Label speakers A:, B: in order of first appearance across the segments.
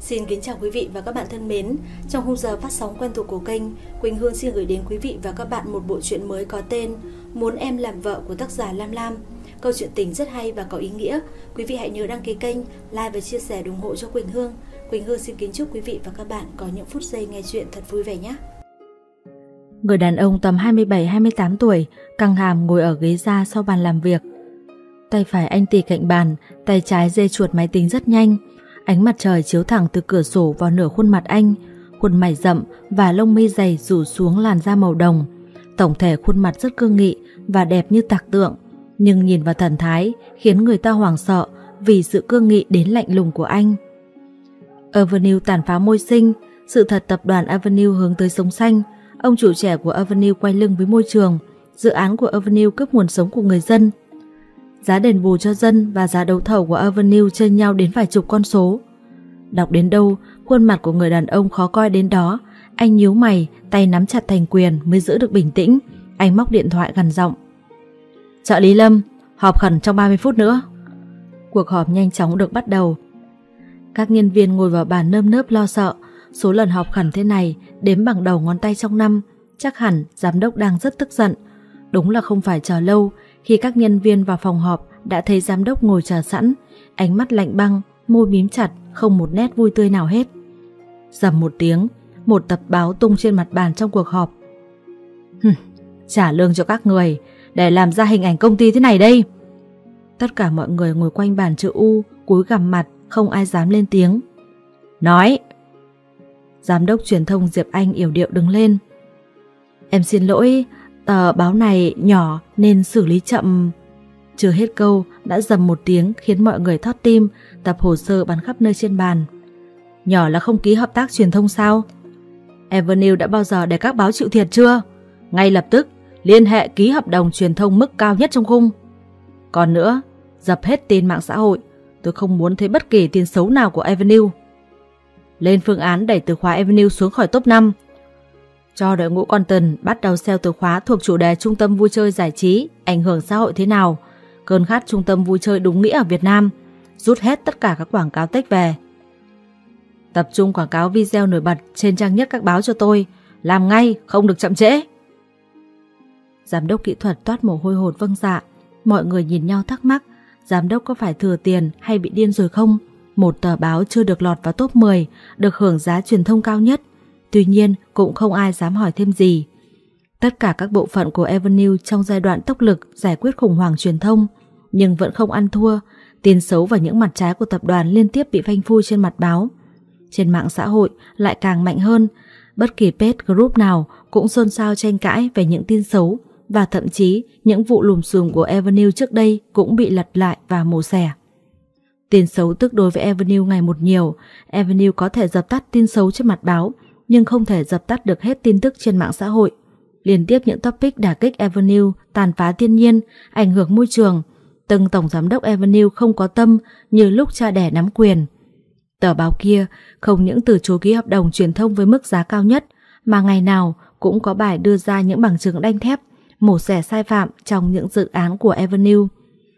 A: Xin kính chào quý vị và các bạn thân mến. Trong khung giờ phát sóng quen thuộc của kênh, Quỳnh Hương xin gửi đến quý vị và các bạn một bộ truyện mới có tên Muốn em làm vợ của tác giả Lam Lam. Câu chuyện tình rất hay và có ý nghĩa. Quý vị hãy nhớ đăng ký kênh, like và chia sẻ ủng hộ cho Quỳnh Hương. Quỳnh Hương xin kính chúc quý vị và các bạn có những phút giây nghe chuyện thật vui vẻ nhé.
B: Người đàn ông tầm 27-28 tuổi, căng hàm ngồi ở ghế ra sau bàn làm việc. Tay phải anh tì cạnh bàn, tay trái dê chuột máy tính rất nhanh. Ánh mặt trời chiếu thẳng từ cửa sổ vào nửa khuôn mặt anh, khuôn mày rậm và lông mi dày rủ xuống làn da màu đồng. Tổng thể khuôn mặt rất cương nghị và đẹp như tạc tượng, nhưng nhìn vào thần thái khiến người ta hoảng sợ vì sự cương nghị đến lạnh lùng của anh. Avenue tàn phá môi sinh, sự thật tập đoàn Avenue hướng tới sống xanh, ông chủ trẻ của Avenue quay lưng với môi trường, dự án của Avenue cướp nguồn sống của người dân. Giá đền bù cho dân và giá đấu thầu của Avenue chênh nhau đến vài chục con số. Đọc đến đâu, khuôn mặt của người đàn ông khó coi đến đó, anh nhíu mày, tay nắm chặt thành quyền mới giữ được bình tĩnh, anh móc điện thoại gần giọng. Trợ lý Lâm, họp khẩn trong 30 phút nữa. Cuộc họp nhanh chóng được bắt đầu. Các nhân viên ngồi vào bàn nơm nớp lo sợ, số lần họp khẩn thế này đếm bằng đầu ngón tay trong năm, chắc hẳn giám đốc đang rất tức giận. Đúng là không phải chờ lâu, khi các nhân viên vào phòng họp đã thấy giám đốc ngồi chờ sẵn, ánh mắt lạnh băng, môi mím chặt, không một nét vui tươi nào hết. Dầm một tiếng, một tập báo tung trên mặt bàn trong cuộc họp. Hừm, trả lương cho các người, để làm ra hình ảnh công ty thế này đây. Tất cả mọi người ngồi quanh bàn chữ U, cúi gằm mặt, không ai dám lên tiếng. Nói! Giám đốc truyền thông Diệp Anh yểu điệu đứng lên. Em xin lỗi, tờ báo này nhỏ nên xử lý chậm. Chưa hết câu, đã dầm một tiếng khiến mọi người thót tim, tập hồ sơ bắn khắp nơi trên bàn. Nhỏ là không ký hợp tác truyền thông sao? Avenue đã bao giờ để các báo chịu thiệt chưa? Ngay lập tức, liên hệ ký hợp đồng truyền thông mức cao nhất trong khung. Còn nữa, dập hết tin mạng xã hội, tôi không muốn thấy bất kỳ tin xấu nào của Avenue. Lên phương án đẩy từ khóa Avenue xuống khỏi top 5. Cho đội ngũ Content bắt đầu xeo từ khóa thuộc chủ đề trung tâm vui chơi giải trí, ảnh hưởng xã hội thế nào, cơn khát trung tâm vui chơi đúng nghĩa ở Việt Nam, rút hết tất cả các quảng cáo tech về. Tập trung quảng cáo video nổi bật trên trang nhất các báo cho tôi, làm ngay, không được chậm trễ. Giám đốc kỹ thuật toát mồ hôi hột vâng dạ, mọi người nhìn nhau thắc mắc, giám đốc có phải thừa tiền hay bị điên rồi không? Một tờ báo chưa được lọt vào top 10, được hưởng giá truyền thông cao nhất. Tuy nhiên, cũng không ai dám hỏi thêm gì. Tất cả các bộ phận của Avenue trong giai đoạn tốc lực giải quyết khủng hoảng truyền thông, nhưng vẫn không ăn thua. Tin xấu và những mặt trái của tập đoàn liên tiếp bị phanh phui trên mặt báo. Trên mạng xã hội lại càng mạnh hơn, bất kỳ page group nào cũng xôn xao tranh cãi về những tin xấu và thậm chí những vụ lùm xùm của Avenue trước đây cũng bị lật lại và mổ xẻ. Tin xấu tức đối với Avenue ngày một nhiều, Avenue có thể dập tắt tin xấu trên mặt báo, nhưng không thể dập tắt được hết tin tức trên mạng xã hội. Liên tiếp những topic đả kích Avenue, tàn phá thiên nhiên, ảnh hưởng môi trường, từng tổng giám đốc Avenue không có tâm như lúc cha đẻ nắm quyền. Tờ báo kia không những từ chối ký hợp đồng truyền thông với mức giá cao nhất, mà ngày nào cũng có bài đưa ra những bằng chứng đanh thép, mổ xẻ sai phạm trong những dự án của Avenue.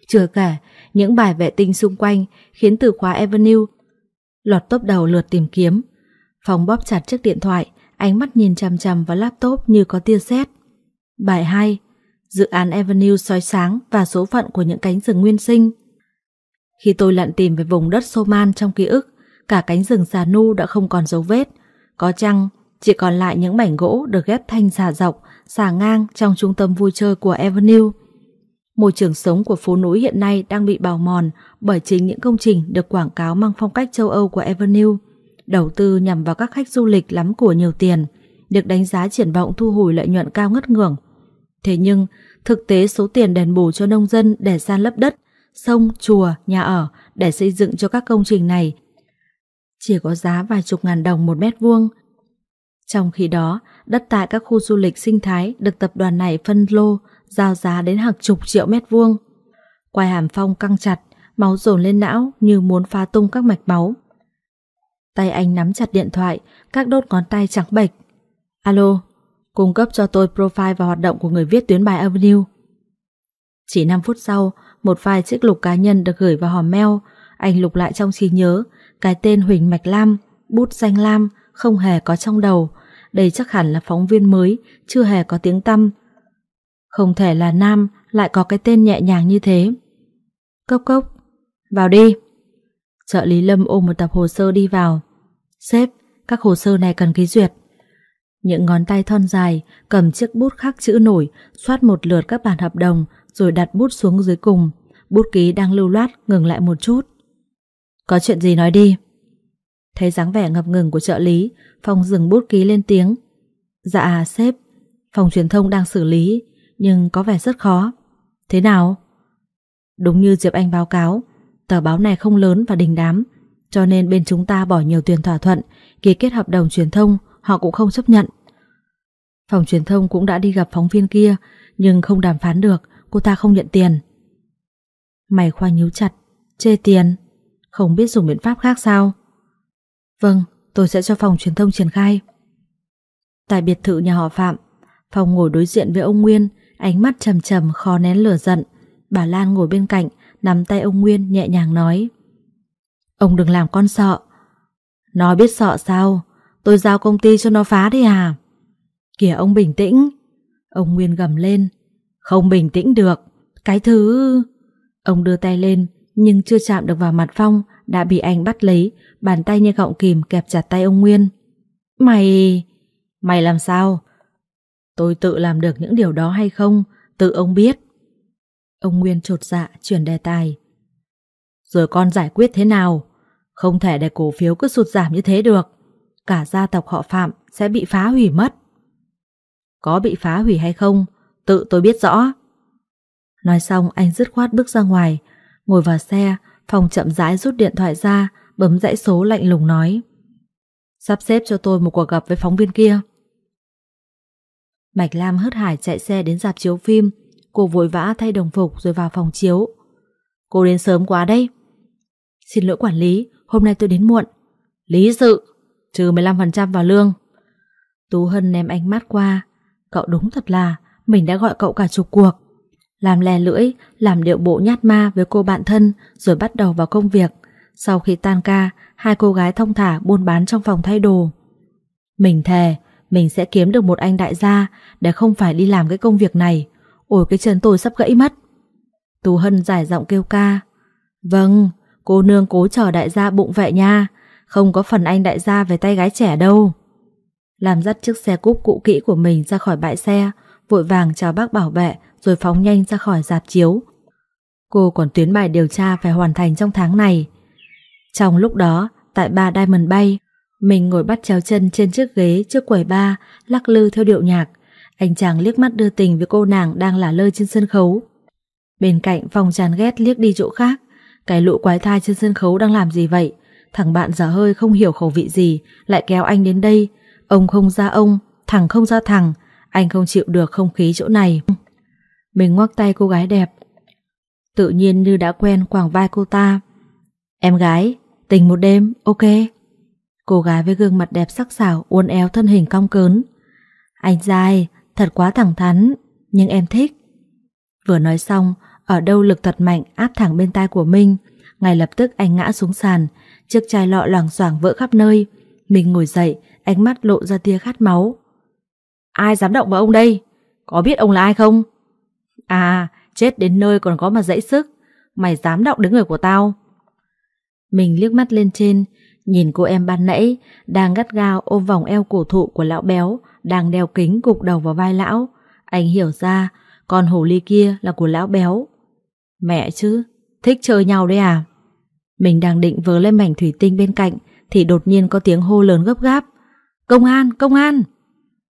B: Chưa kể, những bài vệ tinh xung quanh khiến từ khóa Avenue lọt top đầu lượt tìm kiếm. Phòng bóp chặt chiếc điện thoại, ánh mắt nhìn chằm chằm vào laptop như có tia sét. Bài 2. Dự án Avenue soi sáng và số phận của những cánh rừng nguyên sinh. Khi tôi lặn tìm về vùng đất Soman trong ký ức, cả cánh rừng xà nu đã không còn dấu vết. Có chăng, chỉ còn lại những mảnh gỗ được ghép thanh xà dọc, xà ngang trong trung tâm vui chơi của Avenue. Môi trường sống của phố núi hiện nay đang bị bào mòn bởi chính những công trình được quảng cáo mang phong cách châu Âu của Avenue. Đầu tư nhằm vào các khách du lịch lắm của nhiều tiền, được đánh giá triển vọng thu hồi lợi nhuận cao ngất ngưỡng. Thế nhưng, thực tế số tiền đền bù cho nông dân để san lấp đất, sông, chùa, nhà ở để xây dựng cho các công trình này chỉ có giá vài chục ngàn đồng một mét vuông. Trong khi đó, đất tại các khu du lịch sinh thái được tập đoàn này phân lô, giao giá đến hàng chục triệu mét vuông. Quai hàm phong căng chặt, máu dồn lên não như muốn phá tung các mạch máu. Tay anh nắm chặt điện thoại, các đốt ngón tay trắng bệch. Alo, cung cấp cho tôi profile và hoạt động của người viết tuyến bài Avenue. Chỉ 5 phút sau, một file chiếc lục cá nhân được gửi vào hòm mail, anh lục lại trong trí nhớ, cái tên Huỳnh Mạch Lam, bút danh lam không hề có trong đầu. Đây chắc hẳn là phóng viên mới, chưa hề có tiếng tăm. Không thể là nam lại có cái tên nhẹ nhàng như thế. Cốc cốc, vào đi. Trợ lý Lâm ôm một tập hồ sơ đi vào. Sếp, các hồ sơ này cần ký duyệt. Những ngón tay thon dài cầm chiếc bút khắc chữ nổi, xoát một lượt các bản hợp đồng rồi đặt bút xuống dưới cùng. Bút ký đang lưu loát ngừng lại một chút. Có chuyện gì nói đi. Thấy dáng vẻ ngập ngừng của trợ lý, Phong dừng bút ký lên tiếng. Dạ sếp, phòng truyền thông đang xử lý, nhưng có vẻ rất khó. Thế nào? Đúng như Diệp Anh báo cáo, tờ báo này không lớn và đình đám, cho nên bên chúng ta bỏ nhiều tiền thỏa thuận, ký kết hợp đồng truyền thông, họ cũng không chấp nhận. Phòng truyền thông cũng đã đi gặp phóng viên kia, nhưng không đàm phán được, cô ta không nhận tiền. Mày khoa nhíu chặt, chê tiền, không biết dùng biện pháp khác sao? Vâng, tôi sẽ cho phòng truyền thông triển khai. Tại biệt thự nhà họ Phạm, Phòng ngồi đối diện với ông Nguyên, ánh mắt trầm trầm khó nén lửa giận. Bà Lan ngồi bên cạnh, nắm tay ông Nguyên nhẹ nhàng nói. Ông đừng làm con sợ. Nó biết sợ sao? Tôi giao công ty cho nó phá đi à? Kìa ông bình tĩnh. Ông Nguyên gầm lên. Không bình tĩnh được. Cái thứ... Ông đưa tay lên, nhưng chưa chạm được vào mặt Phong, đã bị anh bắt lấy, bàn tay như gọng kìm kẹp chặt tay ông Nguyên. Mày... Mày làm sao? Tôi tự làm được những điều đó hay không, tự ông biết. Ông Nguyên trột dạ chuyển đề tài. Rồi con giải quyết thế nào? Không thể để cổ phiếu cứ sụt giảm như thế được. Cả gia tộc họ Phạm sẽ bị phá hủy mất. Có bị phá hủy hay không, tự tôi biết rõ. Nói xong anh dứt khoát bước ra ngoài, ngồi vào xe, phòng chậm rãi rút điện thoại ra, bấm dãy số lạnh lùng nói. Sắp xếp cho tôi một cuộc gặp với phóng viên kia. Mạch Lam hớt hải chạy xe đến dạp chiếu phim, cô vội vã thay đồng phục rồi vào phòng chiếu. Cô đến sớm quá đây. Xin lỗi quản lý, hôm nay tôi đến muộn. Lý sự, trừ 15% vào lương. Tú Hân ném ánh mắt qua. Cậu đúng thật là, mình đã gọi cậu cả chục cuộc. Làm lè lưỡi, làm điệu bộ nhát ma với cô bạn thân rồi bắt đầu vào công việc. Sau khi tan ca, hai cô gái thông thả buôn bán trong phòng thay đồ. Mình thề, mình sẽ kiếm được một anh đại gia để không phải đi làm cái công việc này. Ôi cái chân tôi sắp gãy mất. Tú Hân giải giọng kêu ca. Vâng, cô nương cố chờ đại gia bụng vệ nha. Không có phần anh đại gia về tay gái trẻ đâu. Làm dắt chiếc xe cúp cũ kỹ của mình ra khỏi bãi xe, vội vàng chào bác bảo vệ rồi phóng nhanh ra khỏi dạp chiếu. Cô còn tuyến bài điều tra phải hoàn thành trong tháng này. Trong lúc đó, tại ba Diamond Bay, mình ngồi bắt chéo chân trên chiếc ghế trước quầy ba, lắc lư theo điệu nhạc. Anh chàng liếc mắt đưa tình với cô nàng đang lả lơi trên sân khấu. Bên cạnh phòng chán ghét liếc đi chỗ khác. Cái lũ quái thai trên sân khấu đang làm gì vậy? Thằng bạn giả hơi không hiểu khẩu vị gì, lại kéo anh đến đây. Ông không ra ông, thằng không ra thằng. Anh không chịu được không khí chỗ này. Mình ngoắc tay cô gái đẹp. Tự nhiên như đã quen quàng vai cô ta. Em gái, tình một đêm, ok. Cô gái với gương mặt đẹp sắc sảo uốn éo thân hình cong cớn. Anh dài, thật quá thẳng thắn, nhưng em thích. Vừa nói xong, ở đâu lực thật mạnh áp thẳng bên tai của Minh. Ngay lập tức anh ngã xuống sàn, chiếc chai lọ loảng xoảng vỡ khắp nơi. mình ngồi dậy, ánh mắt lộ ra tia khát máu. Ai dám động vào ông đây? Có biết ông là ai không? À, chết đến nơi còn có mà dãy sức. Mày dám động đến người của tao. Mình liếc mắt lên trên, Nhìn cô em ban nãy đang gắt gao ôm vòng eo cổ thụ của lão béo đang đeo kính gục đầu vào vai lão. Anh hiểu ra con hồ ly kia là của lão béo. Mẹ chứ, thích chơi nhau đấy à? Mình đang định vớ lên mảnh thủy tinh bên cạnh thì đột nhiên có tiếng hô lớn gấp gáp. Công an, công an!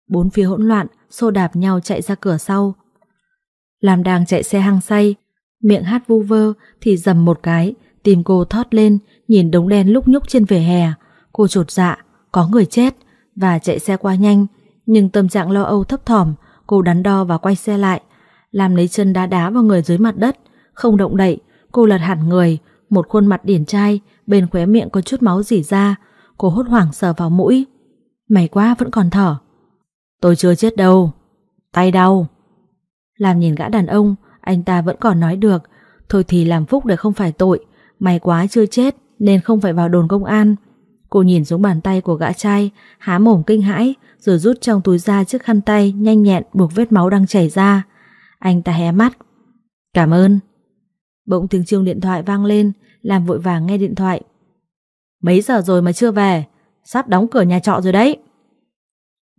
B: Bốn phía hỗn loạn, xô đạp nhau chạy ra cửa sau. Làm đang chạy xe hăng say, miệng hát vu vơ thì dầm một cái, tìm cô thoát lên Nhìn đống đen lúc nhúc trên vỉa hè Cô trột dạ Có người chết Và chạy xe qua nhanh nhưng tâm trạng lo âu thấp thỏm, Cô đắn đo và quay xe lại, Làm lấy chân đá đá vào người dưới mặt đất. Không động đậy, Cô lật hẳn người, Một khuôn mặt điển trai, Bên khóe miệng có chút máu dỉ ra. Cô hốt hoảng sờ vào mũi. Mày quá, vẫn còn thở. Tôi chưa chết đâu. Tay đau. Làm nhìn gã đàn ông, Anh ta vẫn còn nói được. Thôi thì làm phúc để không phải tội. May quá chưa chết, nên không phải vào đồn công an. Cô nhìn xuống bàn tay của gã trai, há mồm kinh hãi, rồi rút trong túi ra chiếc khăn tay nhanh nhẹn buộc vết máu đang chảy ra. Anh ta hé mắt. Cảm ơn. Bỗng tiếng chuông điện thoại vang lên, làm vội vàng nghe điện thoại. Mấy giờ rồi mà chưa về, sắp đóng cửa nhà trọ rồi đấy.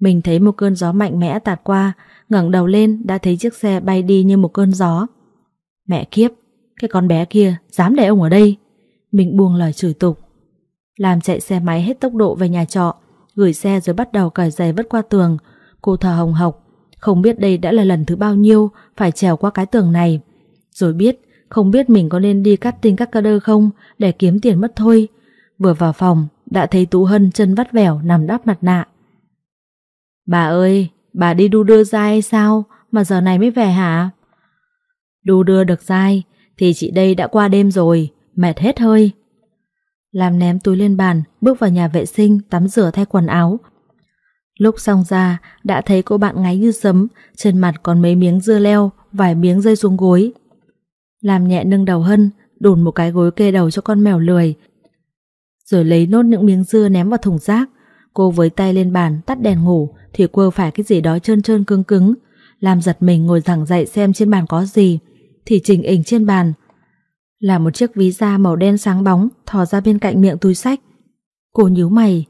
B: Mình thấy một cơn gió mạnh mẽ tạt qua, ngẩng đầu lên đã thấy chiếc xe bay đi như một cơn gió. Mẹ kiếp, cái con bé kia dám để ông ở đây. Mình buông lời chửi tục. Làm chạy xe máy hết tốc độ về nhà trọ, gửi xe rồi bắt đầu cởi giày vứt qua tường. Cô thở hồng hộc, không biết đây đã là lần thứ bao nhiêu phải trèo qua cái tường này. Rồi biết, không biết mình có nên đi cắt tinh các cơ đơ không để kiếm tiền mất thôi. Vừa vào phòng, đã thấy Tú Hân chân vắt vẻo nằm đắp mặt nạ. Bà ơi, bà đi đu đưa dai sao mà giờ này mới về hả? Đu đưa được dai thì chị đây đã qua đêm rồi, mệt hết hơi. Làm ném túi lên bàn, bước vào nhà vệ sinh, tắm rửa thay quần áo. Lúc xong ra, đã thấy cô bạn ngáy như sấm, trên mặt còn mấy miếng dưa leo, vài miếng rơi xuống gối. Làm nhẹ nâng đầu hân, đùn một cái gối kê đầu cho con mèo lười. Rồi lấy nốt những miếng dưa ném vào thùng rác. Cô với tay lên bàn, tắt đèn ngủ, thì quơ phải cái gì đó trơn trơn cứng cứng. Làm giật mình ngồi thẳng dậy xem trên bàn có gì. Thì trình ảnh trên bàn, là một chiếc ví da màu đen sáng bóng thò ra bên cạnh miệng túi sách. Cô nhíu mày,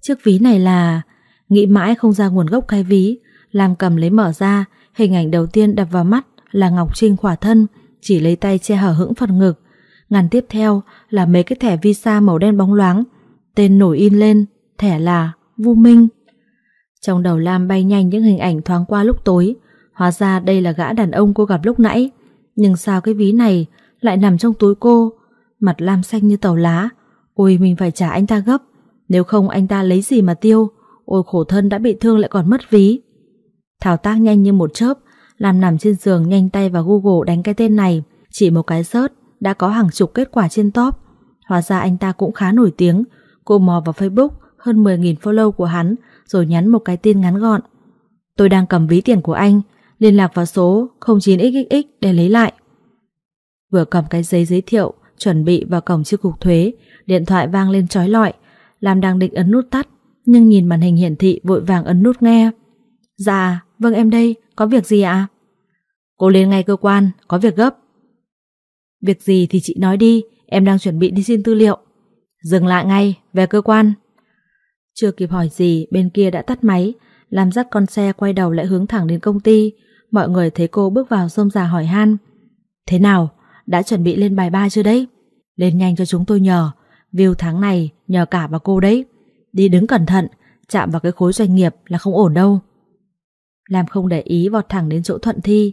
B: chiếc ví này là... Nghĩ mãi không ra nguồn gốc cái ví, làm cầm lấy mở ra, hình ảnh đầu tiên đập vào mắt là Ngọc Trinh khỏa thân, chỉ lấy tay che hở hững phần ngực. Ngàn tiếp theo là mấy cái thẻ visa màu đen bóng loáng, tên nổi in lên, thẻ là Vu Minh. Trong đầu Lam bay nhanh những hình ảnh thoáng qua lúc tối, hóa ra đây là gã đàn ông cô gặp lúc nãy. Nhưng sao cái ví này lại nằm trong túi cô, mặt lam xanh như tàu lá. Ôi mình phải trả anh ta gấp, nếu không anh ta lấy gì mà tiêu, ôi khổ thân đã bị thương lại còn mất ví. Thảo tác nhanh như một chớp, làm nằm trên giường nhanh tay vào Google đánh cái tên này, chỉ một cái search đã có hàng chục kết quả trên top. Hóa ra anh ta cũng khá nổi tiếng, cô mò vào Facebook hơn 10.000 follow của hắn rồi nhắn một cái tin ngắn gọn. Tôi đang cầm ví tiền của anh, liên lạc vào số 09xxx để lấy lại. Vừa cầm cái giấy giới thiệu Chuẩn bị vào cổng chi cục thuế Điện thoại vang lên trói lọi. Làm đang định ấn nút tắt Nhưng nhìn màn hình hiển thị vội vàng ấn nút nghe. Dạ, vâng em đây Có việc gì ạ? Cô lên ngay cơ quan, có việc gấp. Việc gì thì chị nói đi Em đang chuẩn bị đi xin tư liệu. Dừng lại ngay, về cơ quan. Chưa kịp hỏi gì Bên kia đã tắt máy. Làm dắt con xe quay đầu lại hướng thẳng đến công ty. Mọi người thấy cô bước vào xông già hỏi han. Thế nào, đã chuẩn bị lên bài ba chưa đấy? Lên nhanh cho chúng tôi nhờ, view tháng này nhờ cả vào cô đấy. Đi đứng cẩn thận, chạm vào cái khối doanh nghiệp là không ổn đâu. Làm không để ý vọt thẳng đến chỗ Thuận Thi.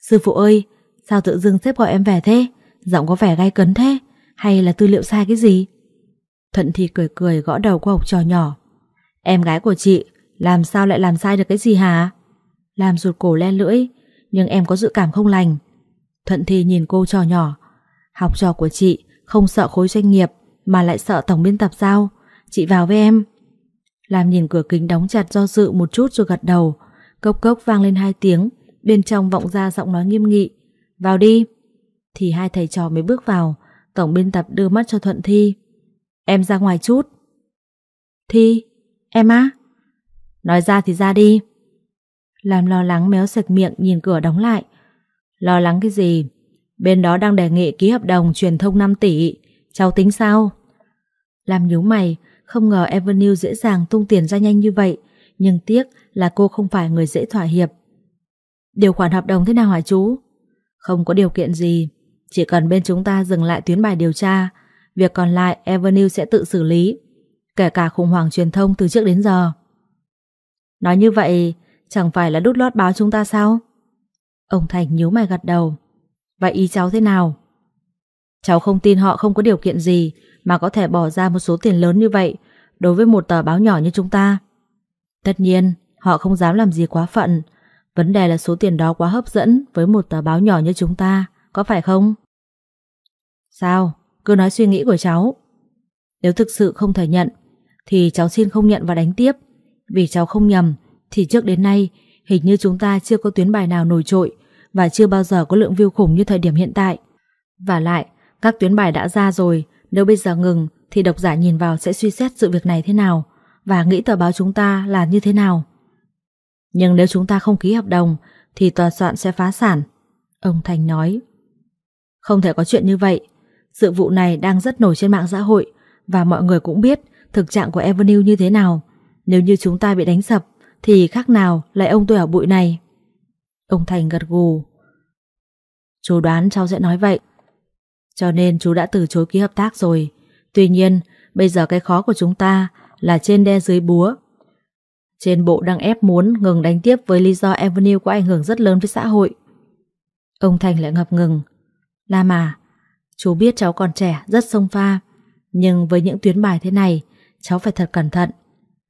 B: Sư phụ ơi, sao tự dưng xếp gọi em về thế? Giọng có vẻ gai cấn thế? Hay là tư liệu sai cái gì? Thuận Thi cười cười gõ đầu qua học trò nhỏ. Em gái của chị, làm sao lại làm sai được cái gì hả? Làm rụt cổ len lưỡi, nhưng em có dự cảm không lành. Thuận Thi nhìn cô trò nhỏ. Học trò của chị không sợ khối doanh nghiệp mà lại sợ tổng biên tập sao? Chị vào với em. Làm nhìn cửa kính đóng chặt do dự một chút rồi gật đầu. Cốc cốc vang lên hai tiếng, bên trong vọng ra giọng nói nghiêm nghị. Vào đi. Thì hai thầy trò mới bước vào, tổng biên tập đưa mắt cho Thuận Thi. Em ra ngoài chút. Thi, em á? Nói ra thì ra đi. Làm lo lắng méo sạch miệng nhìn cửa đóng lại, Lo lắng cái gì? Bên đó đang đề nghị ký hợp đồng truyền thông 5 tỷ. Cháu tính sao? Làm nhíu mày, không ngờ Avenue dễ dàng tung tiền ra nhanh như vậy. Nhưng tiếc là cô không phải người dễ thỏa hiệp. Điều khoản hợp đồng thế nào hả chú? Không có điều kiện gì. Chỉ cần bên chúng ta dừng lại tuyến bài điều tra. Việc còn lại Avenue sẽ tự xử lý. Kể cả khủng hoảng truyền thông từ trước đến giờ. Nói như vậy, chẳng phải là đút lót báo chúng ta sao? Ông Thành nhíu mày gật đầu. Vậy ý cháu thế nào? Cháu không tin họ không có điều kiện gì mà có thể bỏ ra một số tiền lớn như vậy đối với một tờ báo nhỏ như chúng ta. Tất nhiên, họ không dám làm gì quá phận. Vấn đề là số tiền đó quá hấp dẫn với một tờ báo nhỏ như chúng ta, có phải không? Sao? Cứ nói suy nghĩ của cháu. Nếu thực sự không thể nhận, thì cháu xin không nhận và đánh tiếp. Vì cháu không nhầm, thì trước đến nay Hình như chúng ta chưa có tuyến bài nào nổi trội và chưa bao giờ có lượng view khủng như thời điểm hiện tại. Và lại, các tuyến bài đã ra rồi, nếu bây giờ ngừng thì độc giả nhìn vào sẽ suy xét sự việc này thế nào và nghĩ tờ báo chúng ta là như thế nào. Nhưng nếu chúng ta không ký hợp đồng thì tòa soạn sẽ phá sản. Ông Thành nói. Không thể có chuyện như vậy. Sự vụ này đang rất nổi trên mạng xã hội và mọi người cũng biết thực trạng của Avenue như thế nào. Nếu như chúng ta bị đánh sập thì khác nào lại ông tôi ở bụi này. Ông Thành gật gù. Chú đoán cháu sẽ nói vậy. Cho nên chú đã từ chối ký hợp tác rồi. Tuy nhiên, bây giờ cái khó của chúng ta là trên đe dưới búa. Trên bộ đang ép muốn ngừng đánh tiếp với lý do Avenue có ảnh hưởng rất lớn với xã hội. Ông Thành lại ngập ngừng. Lam à, chú biết cháu còn trẻ, rất sông pha. Nhưng với những tuyến bài thế này, cháu phải thật cẩn thận.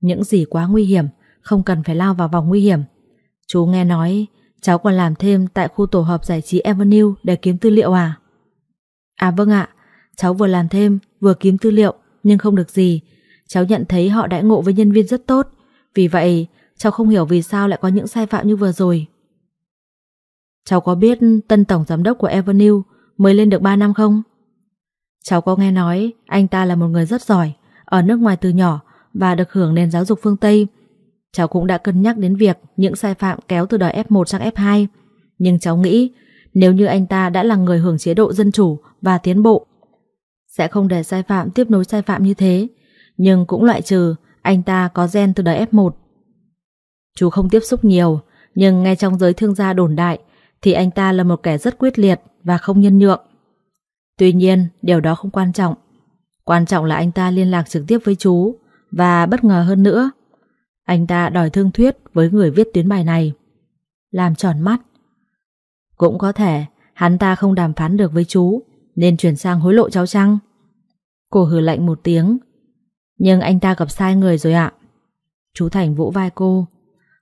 B: Những gì quá nguy hiểm, không cần phải lao vào vòng nguy hiểm. Chú nghe nói cháu còn làm thêm tại khu tổ hợp giải trí Avenue để kiếm tư liệu à? À vâng ạ, cháu vừa làm thêm, vừa kiếm tư liệu, nhưng không được gì. Cháu nhận thấy họ đãi ngộ với nhân viên rất tốt, vì vậy cháu không hiểu vì sao lại có những sai phạm như vừa rồi. Cháu có biết tân tổng giám đốc của Avenue mới lên được 3 năm không? Cháu có nghe nói anh ta là một người rất giỏi, ở nước ngoài từ nhỏ và được hưởng nền giáo dục phương Tây. Cháu cũng đã cân nhắc đến việc những sai phạm kéo từ đời F1 sang F2. Nhưng cháu nghĩ nếu như anh ta đã là người hưởng chế độ dân chủ và tiến bộ, sẽ không để sai phạm tiếp nối sai phạm như thế. Nhưng cũng loại trừ anh ta có gen từ đời F1. Chú không tiếp xúc nhiều, nhưng ngay trong giới thương gia đồn đại thì anh ta là một kẻ rất quyết liệt và không nhân nhượng. Tuy nhiên, điều đó không quan trọng. Quan trọng là anh ta liên lạc trực tiếp với chú và bất ngờ hơn nữa, anh ta đòi thương thuyết với người viết tuyến bài này. Làm tròn mắt. Cũng có thể hắn ta không đàm phán được với chú nên chuyển sang hối lộ cháu chăng? Cô hừ lạnh một tiếng. Nhưng anh ta gặp sai người rồi ạ. Chú Thành vỗ vai cô.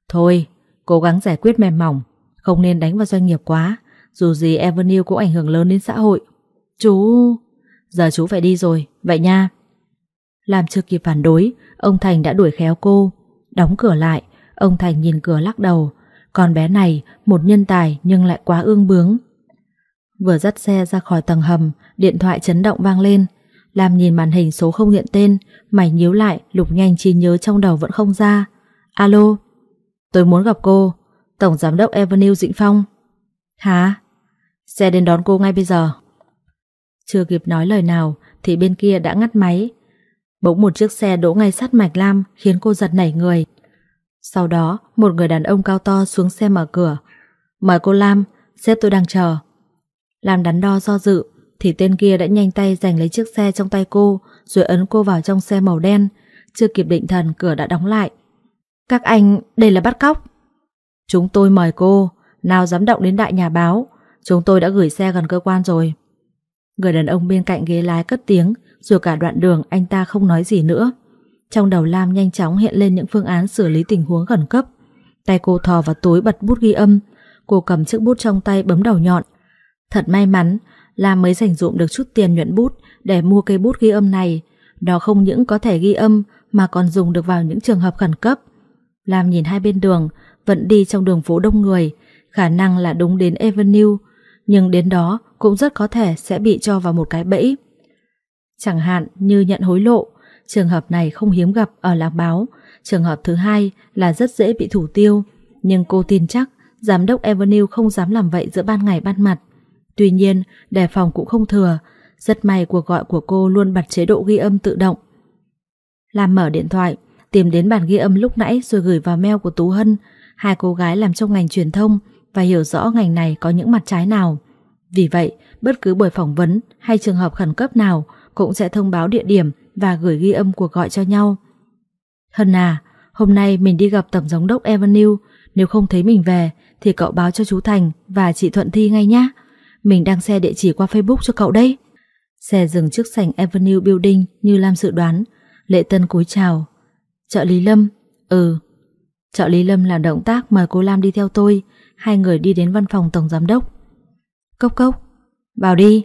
B: Thôi, cố gắng giải quyết mềm mỏng, không nên đánh vào doanh nghiệp quá. Dù gì Avenue cũng ảnh hưởng lớn đến xã hội. Chú... Giờ chú phải đi rồi, vậy nha. Làm chưa kịp phản đối, ông Thành đã đuổi khéo cô. Đóng cửa lại, ông Thành nhìn cửa lắc đầu. Con bé này, một nhân tài nhưng lại quá ương bướng. Vừa dắt xe ra khỏi tầng hầm, điện thoại chấn động vang lên. Lam nhìn màn hình số không hiện tên, mày nhíu lại, lục nhanh trí nhớ trong đầu vẫn không ra. Alo, tôi muốn gặp cô, Tổng Giám đốc Avenue Dĩnh Phong. Hả? Xe đến đón cô ngay bây giờ. Chưa kịp nói lời nào thì bên kia đã ngắt máy. Bỗng một chiếc xe đỗ ngay sát mạch Lam khiến cô giật nảy người. Sau đó, một người đàn ông cao to xuống xe mở cửa. Mời cô Lam, sếp tôi đang chờ. Lam đắn đo do dự, thì tên kia đã nhanh tay giành lấy chiếc xe trong tay cô, rồi ấn cô vào trong xe màu đen. Chưa kịp định thần, cửa đã đóng lại. Các anh, đây là bắt cóc. Chúng tôi mời cô, nào dám động đến đại nhà báo. Chúng tôi đã gửi xe gần cơ quan rồi. Người đàn ông bên cạnh ghế lái cất tiếng, rồi cả đoạn đường anh ta không nói gì nữa. Trong đầu Lam nhanh chóng hiện lên những phương án xử lý tình huống khẩn cấp. Tay cô thò vào túi bật bút ghi âm. Cô cầm chiếc bút trong tay bấm đầu nhọn. Thật may mắn, Lam mới dành dụm được chút tiền nhuận bút để mua cây bút ghi âm này. Đó không những có thể ghi âm mà còn dùng được vào những trường hợp khẩn cấp. Lam nhìn hai bên đường, vẫn đi trong đường phố đông người, khả năng là đúng đến Avenue, nhưng đến đó cũng rất có thể sẽ bị cho vào một cái bẫy. Chẳng hạn như nhận hối lộ, trường hợp này không hiếm gặp ở làng báo, trường hợp thứ hai là rất dễ bị thủ tiêu, nhưng cô tin chắc giám đốc Avenue không dám làm vậy giữa ban ngày ban mặt. Tuy nhiên, đề phòng cũng không thừa, rất may cuộc gọi của cô luôn bật chế độ ghi âm tự động. Làm mở điện thoại, tìm đến bản ghi âm lúc nãy rồi gửi vào mail của Tú Hân, hai cô gái làm trong ngành truyền thông và hiểu rõ ngành này có những mặt trái nào. Vì vậy, bất cứ buổi phỏng vấn hay trường hợp khẩn cấp nào cũng sẽ thông báo địa điểm và gửi ghi âm cuộc gọi cho nhau. Hân à, hôm nay mình đi gặp Tổng Giám đốc Avenue, nếu không thấy mình về thì cậu báo cho chú Thành và chị Thuận Thi ngay nhé. Mình đang xe địa chỉ qua Facebook cho cậu đây. Xe dừng trước sảnh Avenue Building như Lam dự đoán. Lệ Tân cúi chào. Trợ lý Lâm? Ừ. Trợ lý Lâm làm động tác mời cô Lam đi theo tôi. Hai người đi đến văn phòng Tổng Giám đốc. Cốc cốc. Vào đi.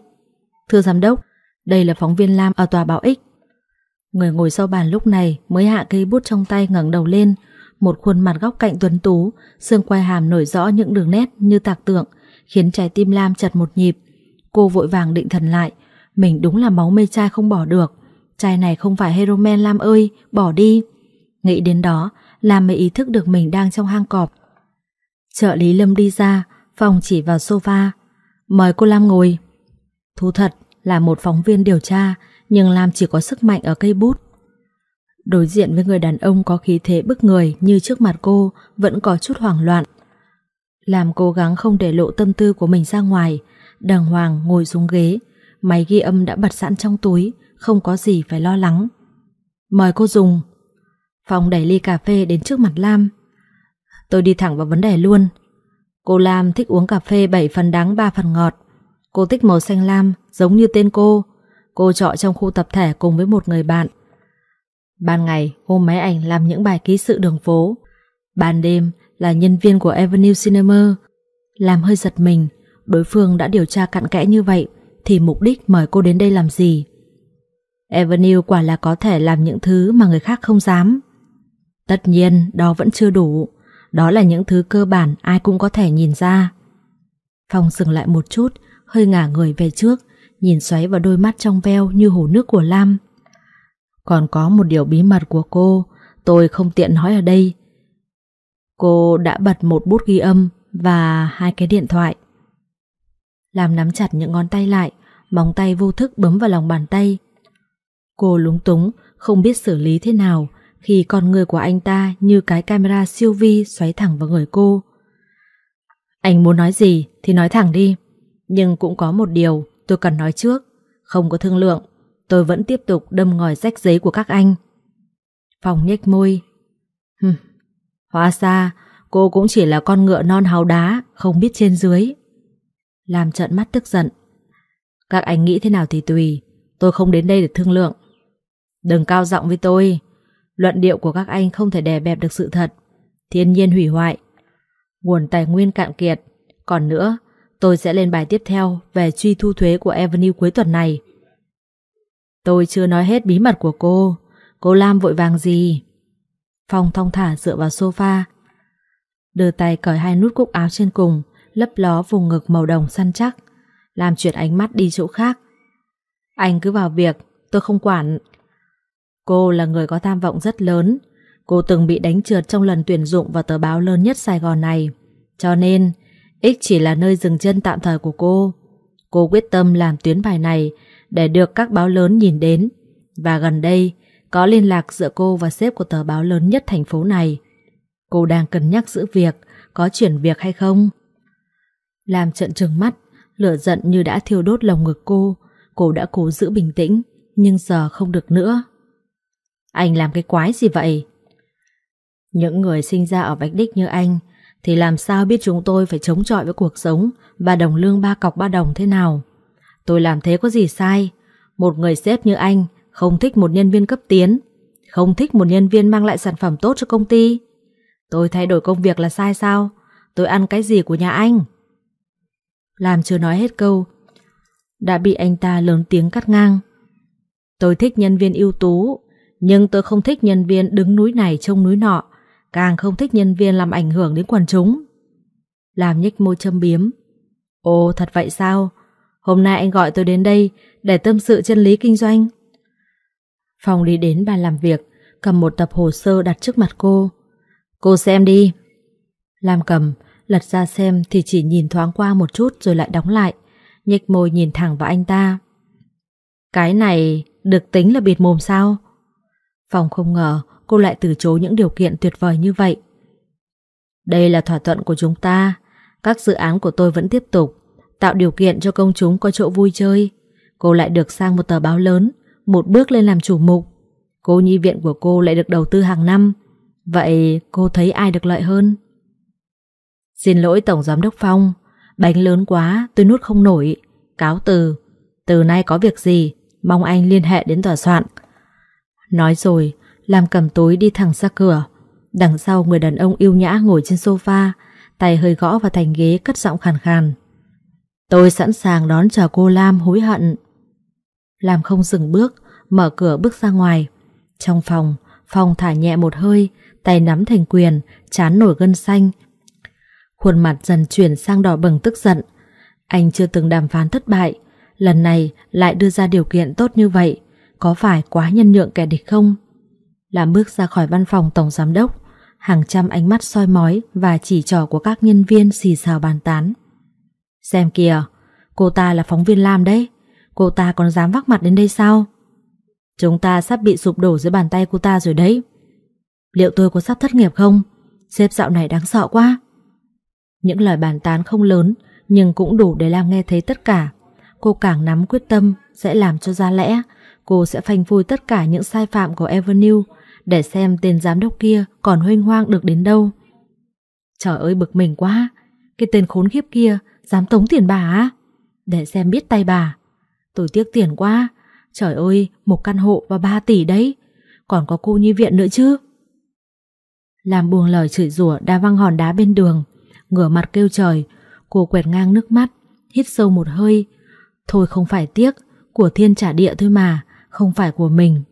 B: Thưa Giám đốc, đây là phóng viên Lam ở tòa báo X. Người ngồi sau bàn lúc này mới hạ cây bút trong tay ngẩng đầu lên. Một khuôn mặt góc cạnh tuấn tú, xương quai hàm nổi rõ những đường nét như tạc tượng, khiến trái tim Lam chật một nhịp. Cô vội vàng định thần lại, mình đúng là máu mê trai không bỏ được. Chai này không phải Heromen Lam ơi, bỏ đi. Nghĩ đến đó, Lam mới ý thức được mình đang trong hang cọp. Trợ lý Lâm đi ra, phòng chỉ vào sofa. Mời cô Lam ngồi. Thú thật là một phóng viên điều tra, nhưng Lam chỉ có sức mạnh ở cây bút. Đối diện với người đàn ông có khí thế bức người như trước mặt cô vẫn có chút hoảng loạn. Lam cố gắng không để lộ tâm tư của mình ra ngoài, đàng hoàng ngồi xuống ghế, máy ghi âm đã bật sẵn trong túi, không có gì phải lo lắng. Mời cô dùng. Phong đẩy ly cà phê đến trước mặt Lam. Tôi đi thẳng vào vấn đề luôn. Cô Lam thích uống cà phê 7 phần đắng 3 phần ngọt. Cô thích màu xanh lam, giống như tên cô. Cô trọ trong khu tập thể cùng với một người bạn. Ban ngày ôm máy ảnh làm những bài ký sự đường phố. Ban đêm là nhân viên của Avenue Cinema. Làm hơi giật mình, đối phương đã điều tra cặn kẽ như vậy thì mục đích mời cô đến đây làm gì? Avenue quả là có thể làm những thứ mà người khác không dám. Tất nhiên đó vẫn chưa đủ, đó là những thứ cơ bản ai cũng có thể nhìn ra. Phong dừng lại một chút, hơi ngả người về trước, nhìn xoáy vào đôi mắt trong veo như hồ nước của Lam. Còn có một điều bí mật của cô, tôi không tiện nói ở đây. Cô đã bật một bút ghi âm và hai cái điện thoại. Lam nắm chặt những ngón tay lại, móng tay vô thức bấm vào lòng bàn tay. Cô lúng túng, không biết xử lý thế nào khi con người của anh ta như cái camera siêu vi xoáy thẳng vào người cô. Anh muốn nói gì thì nói thẳng đi, nhưng cũng có một điều tôi cần nói trước, không có thương lượng, tôi vẫn tiếp tục đâm ngòi rách giấy của các anh. Phòng nhếch môi. Hừm, hóa ra cô cũng chỉ là con ngựa non háo đá, không biết trên dưới. Làm trận mắt tức giận. Các anh nghĩ thế nào thì tùy, tôi không đến đây để thương lượng. Đừng cao giọng với tôi, luận điệu của các anh không thể đè bẹp được sự thật. Thiên nhiên hủy hoại, nguồn tài nguyên cạn kiệt. Còn nữa, tôi sẽ lên bài tiếp theo về truy thu thuế của Avenue cuối tuần này. Tôi chưa nói hết bí mật của cô, cô Lam vội vàng gì? Phong thong thả dựa vào sofa, đưa tay cởi hai nút cúc áo trên cùng, lấp ló vùng ngực màu đồng săn chắc, làm chuyển ánh mắt đi chỗ khác. Anh cứ vào việc, tôi không quản. Cô là người có tham vọng rất lớn, cô từng bị đánh trượt trong lần tuyển dụng vào tờ báo lớn nhất Sài Gòn này, cho nên X chỉ là nơi dừng chân tạm thời của cô. Cô quyết tâm làm tuyến bài này để được các báo lớn nhìn đến, và gần đây có liên lạc giữa cô và sếp của tờ báo lớn nhất thành phố này. Cô đang cân nhắc giữ việc, có chuyển việc hay không? Làm trận trừng mắt, lửa giận như đã thiêu đốt lòng ngực cô, cô đã cố giữ bình tĩnh, nhưng giờ không được nữa. Anh làm cái quái gì vậy? Những người sinh ra ở Bạch đích như anh thì làm sao biết chúng tôi phải chống chọi với cuộc sống và đồng lương ba cọc ba đồng thế nào? Tôi làm thế có gì sai? Một người sếp như anh không thích một nhân viên cấp tiến, không thích một nhân viên mang lại sản phẩm tốt cho công ty. Tôi thay đổi công việc là sai sao? Tôi ăn cái gì của nhà anh? Làm chưa nói hết câu Đã bị anh ta lớn tiếng cắt ngang Tôi thích nhân viên ưu tú nhưng tôi không thích nhân viên đứng núi này trông núi nọ Càng không thích nhân viên làm ảnh hưởng đến quần chúng. Làm nhếch môi châm biếm. Ồ thật vậy sao? Hôm nay anh gọi tôi đến đây Để tâm sự chân lý kinh doanh. Phong đi đến bàn làm việc Cầm một tập hồ sơ đặt trước mặt cô. Cô xem đi. Làm cầm Lật ra xem thì chỉ nhìn thoáng qua một chút rồi lại đóng lại, nhếch môi nhìn thẳng vào anh ta. Cái này được tính là biệt mồm sao? Phòng không ngờ cô lại từ chối những điều kiện tuyệt vời như vậy. Đây là thỏa thuận của chúng ta, các dự án của tôi vẫn tiếp tục, tạo điều kiện cho công chúng có chỗ vui chơi. Cô lại được sang một tờ báo lớn, một bước lên làm chủ mục. Cô nhi viện của cô lại được đầu tư hàng năm. Vậy cô thấy ai được lợi hơn? Xin lỗi Tổng Giám Đốc Phong, bánh lớn quá, tôi nuốt không nổi. Cáo từ, từ nay có việc gì, mong anh liên hệ đến tòa soạn. Nói rồi, làm cầm túi đi thẳng ra cửa. Đằng sau người đàn ông yêu nhã ngồi trên sofa, tay hơi gõ vào thành ghế cất giọng khàn khàn. Tôi sẵn sàng đón chờ cô Lam hối hận. Lam không dừng bước, mở cửa bước ra ngoài. Trong phòng, Phong thả nhẹ một hơi, tay nắm thành quyền, chán nổi gân xanh, Khuôn mặt dần chuyển sang đỏ bừng tức giận. Anh chưa từng đàm phán thất bại, lần này lại đưa ra điều kiện tốt như vậy có phải quá nhân nhượng kẻ địch không? Làm bước ra khỏi văn phòng tổng giám đốc, hàng trăm ánh mắt soi mói và chỉ trỏ của các nhân viên xì xào bàn tán. Xem kìa, cô ta là phóng viên Lam đấy, cô ta còn dám vác mặt đến đây sao? Chúng ta sắp bị sụp đổ dưới bàn tay cô ta rồi đấy. Liệu tôi có sắp thất nghiệp không? xếp dạo này đáng sợ quá. Những lời bàn tán không lớn nhưng cũng đủ để Lam nghe thấy tất cả. Cô càng nắm quyết tâm sẽ làm cho ra lẽ. Cô sẽ phanh phui tất cả những sai phạm của Avenue để xem tên giám đốc kia còn huynh hoang được đến đâu. Trời ơi bực mình quá, cái tên khốn khiếp kia dám tống tiền bà á? Để xem biết tay bà. Tôi tiếc tiền quá, trời ơi, một căn hộ và 3 tỷ đấy, còn có cô nhi viện nữa chứ. Làm buông lời chửi rủa đá văng hòn đá bên đường, ngửa mặt kêu trời, cô quẹt ngang nước mắt, hít sâu một hơi. Thôi không phải tiếc, của thiên trả địa thôi mà, không phải của mình.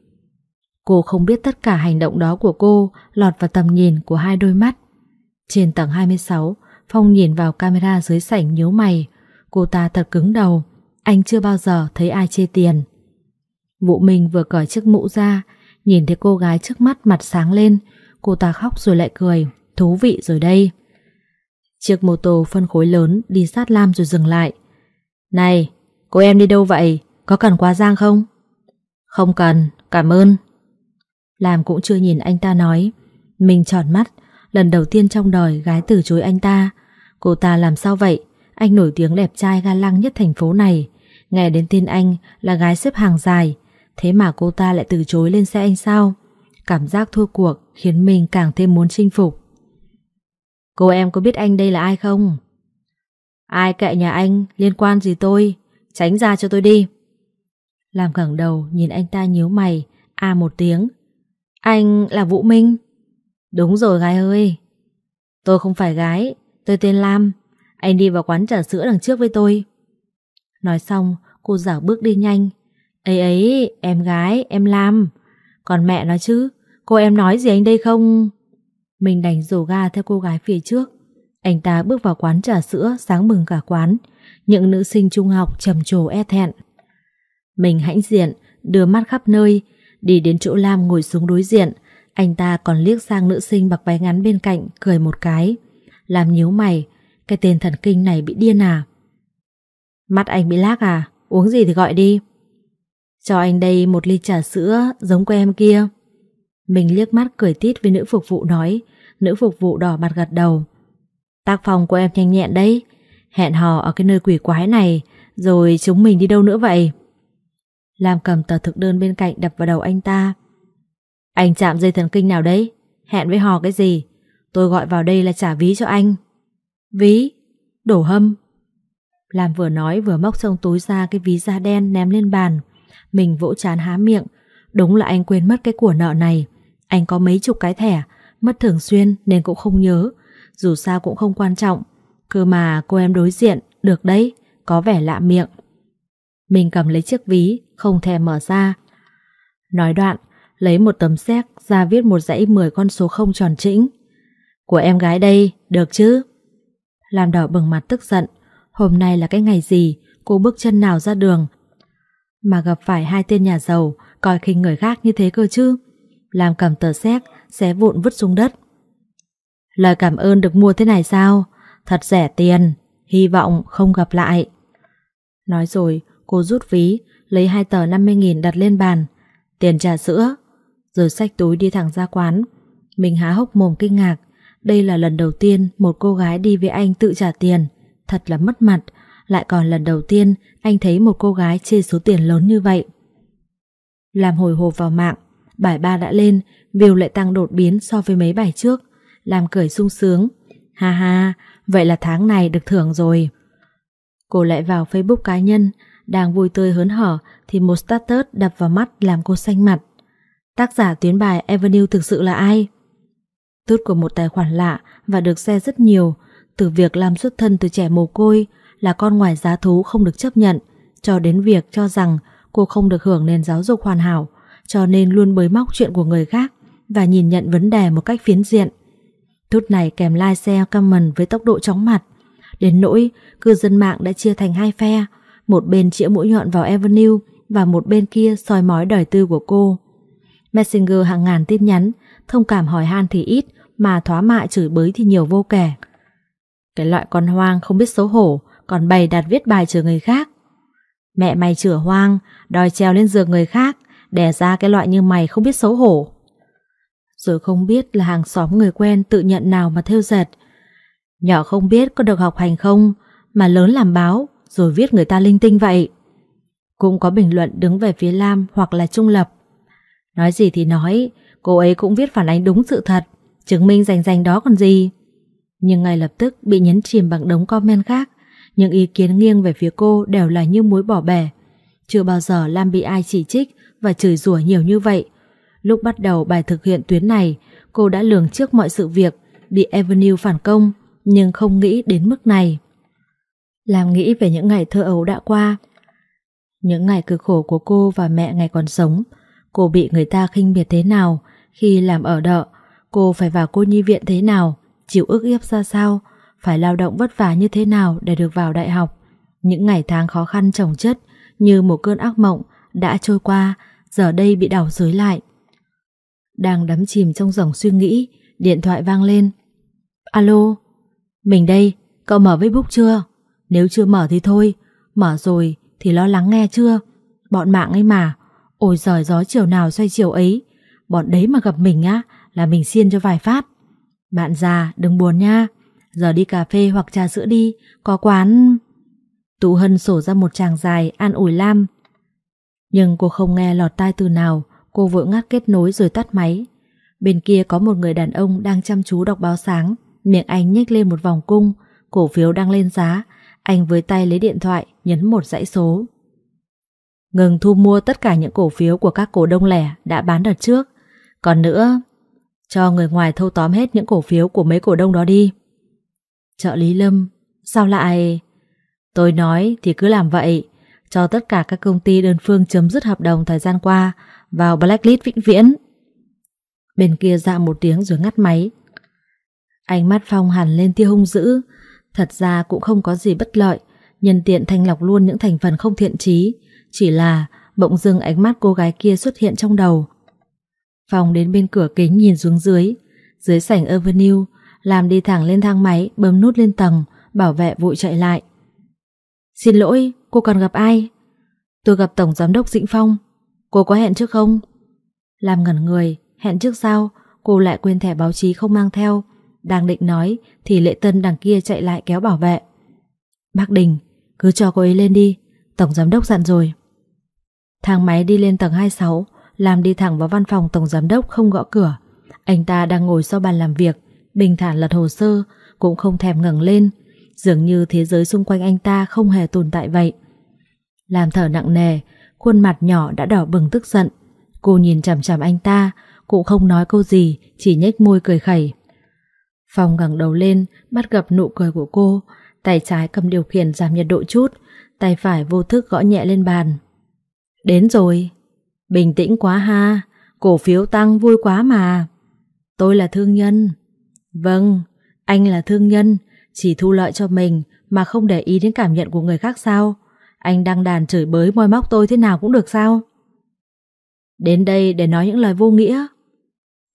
B: Cô không biết tất cả hành động đó của cô lọt vào tầm nhìn của hai đôi mắt. Trên tầng 26, Phong nhìn vào camera dưới sảnh nhíu mày. Cô ta thật cứng đầu, anh chưa bao giờ thấy ai chê tiền. Vũ Minh vừa cởi chiếc mũ ra, nhìn thấy cô gái trước mắt mặt sáng lên, cô ta khóc rồi lại cười, thú vị rồi đây. Chiếc mô tô phân khối lớn đi sát Lam rồi dừng lại. Này, cô em đi đâu vậy? Có cần qua Giang không? Không cần, cảm ơn. Làm cũng chưa nhìn anh ta nói. Mình tròn mắt, lần đầu tiên trong đời gái từ chối anh ta. Cô ta làm sao vậy? Anh nổi tiếng đẹp trai ga lăng nhất thành phố này. Nghe đến tên anh là gái xếp hàng dài. Thế mà cô ta lại từ chối lên xe anh sao? Cảm giác thua cuộc khiến mình càng thêm muốn chinh phục. Cô em có biết anh đây là ai không? Ai kệ nhà anh, liên quan gì tôi? Tránh ra cho tôi đi. Làm ngẩng đầu nhìn anh ta nhíu mày, a một tiếng. Anh là Vũ Minh. Đúng rồi gái ơi. Tôi không phải gái, tôi tên Lam. Anh đi vào quán trà sữa đằng trước với tôi. Nói xong, cô dảo bước đi nhanh. Ấy ấy, em gái, em Lam. Còn mẹ nói chứ, cô em nói gì anh đây không? Mình đành rổ ga theo cô gái phía trước. Anh ta bước vào quán trà sữa sáng mừng cả quán. Những nữ sinh trung học trầm trồ e thẹn. Mình hãnh diện, đưa mắt khắp nơi, đi đến chỗ Lam ngồi xuống đối diện. Anh ta còn liếc sang nữ sinh mặc váy ngắn bên cạnh, cười một cái. Làm nhíu mày, cái tên thần kinh này bị điên à? Mắt anh bị lác à? Uống gì thì gọi đi. Cho anh đây một ly trà sữa giống của em kia. Mình liếc mắt cười tít với nữ phục vụ nói, nữ phục vụ đỏ mặt gật đầu. Tác phòng của em nhanh nhẹn đấy, hẹn hò ở cái nơi quỷ quái này, rồi chúng mình đi đâu nữa vậy? Lam cầm tờ thực đơn bên cạnh đập vào đầu anh ta. Anh chạm dây thần kinh nào đấy? Hẹn với họ cái gì? Tôi gọi vào đây là trả ví cho anh. Ví? Đổ hâm. Lam vừa nói vừa móc trong túi ra cái ví da đen ném lên bàn. Mình vỗ chán há miệng. Đúng là anh quên mất cái của nợ này. Anh có mấy chục cái thẻ, mất thường xuyên nên cũng không nhớ. Dù sao cũng không quan trọng. Cơ mà cô em đối diện, được đấy, có vẻ lạ miệng. Mình cầm lấy chiếc ví, không thèm mở ra. Nói đoạn, lấy một tấm séc ra viết một dãy 10 con số không tròn chỉnh. Của em gái đây, được chứ? Làm đỏ bừng mặt tức giận. Hôm nay là cái ngày gì, cô bước chân nào ra đường. Mà gặp phải hai tên nhà giàu, coi khinh người khác như thế cơ chứ. Làm cầm tờ séc, xé vụn vứt xuống đất. Lời cảm ơn được mua thế này sao? Thật rẻ tiền, hy vọng không gặp lại. Nói rồi, cô rút ví, lấy hai tờ 50.000 đặt lên bàn. Tiền trà sữa. Rồi xách túi đi thẳng ra quán. Mình há hốc mồm kinh ngạc. Đây là lần đầu tiên một cô gái đi với anh tự trả tiền. Thật là mất mặt. Lại còn lần đầu tiên anh thấy một cô gái chê số tiền lớn như vậy. Làm hồi hộp vào mạng, bài ba đã lên, view lại tăng đột biến so với mấy bài trước. Làm cười sung sướng. Ha ha, vậy là tháng này được thưởng rồi. Cô lại vào Facebook cá nhân, đang vui tươi hớn hở thì một status đập vào mắt làm cô xanh mặt. Tác giả tuyến bài Avenue thực sự là ai? Tút của một tài khoản lạ và được xe rất nhiều, từ việc làm xuất thân từ trẻ mồ côi là con ngoài giá thú không được chấp nhận, cho đến việc cho rằng cô không được hưởng nền giáo dục hoàn hảo, cho nên luôn bới móc chuyện của người khác và nhìn nhận vấn đề một cách phiến diện. Tút này kèm like share comment với tốc độ chóng mặt, đến nỗi cư dân mạng đã chia thành hai phe, một bên chĩa mũi nhọn vào Avenue, và một bên kia soi mói đời tư của cô. Messenger hàng ngàn tin nhắn, thông cảm hỏi han thì ít, mà thoá mạ chửi bới thì nhiều vô kể. Cái loại con hoang không biết xấu hổ, còn bày đặt viết bài chửi người khác. Mẹ mày chửa hoang, đòi treo lên giường người khác, đẻ ra cái loại như mày không biết xấu hổ. Rồi không biết là hàng xóm người quen tự nhận nào mà theo dệt. Nhỏ không biết có được học hành không, mà lớn làm báo, rồi viết người ta linh tinh vậy. Cũng có bình luận đứng về phía Lam hoặc là trung lập. Nói gì thì nói, cô ấy cũng viết phản ánh đúng sự thật, chứng minh rành rành đó còn gì. Nhưng ngay lập tức bị nhấn chìm bằng đống comment khác, những ý kiến nghiêng về phía cô đều là như muối bỏ bẻ. Chưa bao giờ Lam bị ai chỉ trích và chửi rủa nhiều như vậy. Lúc bắt đầu bài thực hiện tuyến này, cô đã lường trước mọi sự việc, bị Avenue phản công, nhưng không nghĩ đến mức này. Lam nghĩ về những ngày thơ ấu đã qua, những ngày cực khổ của cô và mẹ ngày còn sống, cô bị người ta khinh miệt thế nào, khi làm ở đợ, cô phải vào cô nhi viện thế nào, chịu ức hiếp ra sao, phải lao động vất vả như thế nào để được vào đại học. Những ngày tháng khó khăn chồng chất như một cơn ác mộng đã trôi qua, giờ đây bị đảo dưới lại. Đang đắm chìm trong dòng suy nghĩ, điện thoại vang lên. Alo, mình đây, cậu mở Facebook chưa? Nếu chưa mở thì thôi, mở rồi thì lo lắng nghe chưa? Bọn mạng ấy mà, ôi giời gió chiều nào xoay chiều ấy, bọn đấy mà gặp mình á là mình xiên cho vài phát. Bạn già đừng buồn nha, giờ đi cà phê hoặc trà sữa đi, có quán... tụ Hân sổ ra một tràng dài an ủi Lam. Nhưng cô không nghe lọt tai từ nào, cô vội ngắt kết nối rồi tắt máy. Bên kia có một người đàn ông đang chăm chú đọc báo sáng, miệng anh nhếch lên một vòng cung, cổ phiếu đang lên giá, anh với tay lấy điện thoại nhấn một dãy số. Ngừng thu mua tất cả những cổ phiếu của các cổ đông lẻ đã bán đợt trước. Còn nữa, cho người ngoài thâu tóm hết những cổ phiếu của mấy cổ đông đó đi. Trợ lý Lâm, sao lại... Tôi nói thì cứ làm vậy, cho tất cả các công ty đơn phương chấm dứt hợp đồng thời gian qua vào blacklist vĩnh viễn. Bên kia dạ một tiếng rồi ngắt máy. Ánh mắt Phong hẳn lên tia hung dữ, thật ra cũng không có gì bất lợi, nhân tiện thanh lọc luôn những thành phần không thiện trí, chỉ là bỗng dưng ánh mắt cô gái kia xuất hiện trong đầu. phòng đến bên cửa kính nhìn xuống dưới, dưới sảnh Avenue, làm đi thẳng lên thang máy, bấm nút lên tầng, bảo vệ vội chạy lại. Xin lỗi, cô còn gặp ai? Tôi gặp Tổng Giám đốc Dĩnh Phong. Cô có hẹn trước không? Làm ngẩn người, hẹn trước sao? Cô lại quên thẻ báo chí không mang theo. Đang định nói thì Lệ Tân đằng kia chạy lại kéo bảo vệ. Bác Đình, cứ cho cô ấy lên đi. Tổng Giám đốc dặn rồi. Thang máy đi lên tầng 26, làm đi thẳng vào văn phòng Tổng Giám đốc không gõ cửa. Anh ta đang ngồi sau bàn làm việc, bình thản lật hồ sơ, cũng không thèm ngẩng lên, dường như thế giới xung quanh anh ta không hề tồn tại vậy. Làm thở nặng nề, khuôn mặt nhỏ đã đỏ bừng tức giận. Cô nhìn chằm chằm anh ta, cũng không nói câu gì, chỉ nhếch môi cười khẩy. Phong ngẩng đầu lên, bắt gặp nụ cười của cô, tay trái cầm điều khiển giảm nhiệt độ chút, tay phải vô thức gõ nhẹ lên bàn. Đến rồi. Bình tĩnh quá ha, cổ phiếu tăng vui quá mà. Tôi là thương nhân. Vâng, anh là thương nhân, chỉ thu lợi cho mình mà không để ý đến cảm nhận của người khác sao? Anh đăng đàn chửi bới moi móc tôi thế nào cũng được sao? Đến đây để nói những lời vô nghĩa.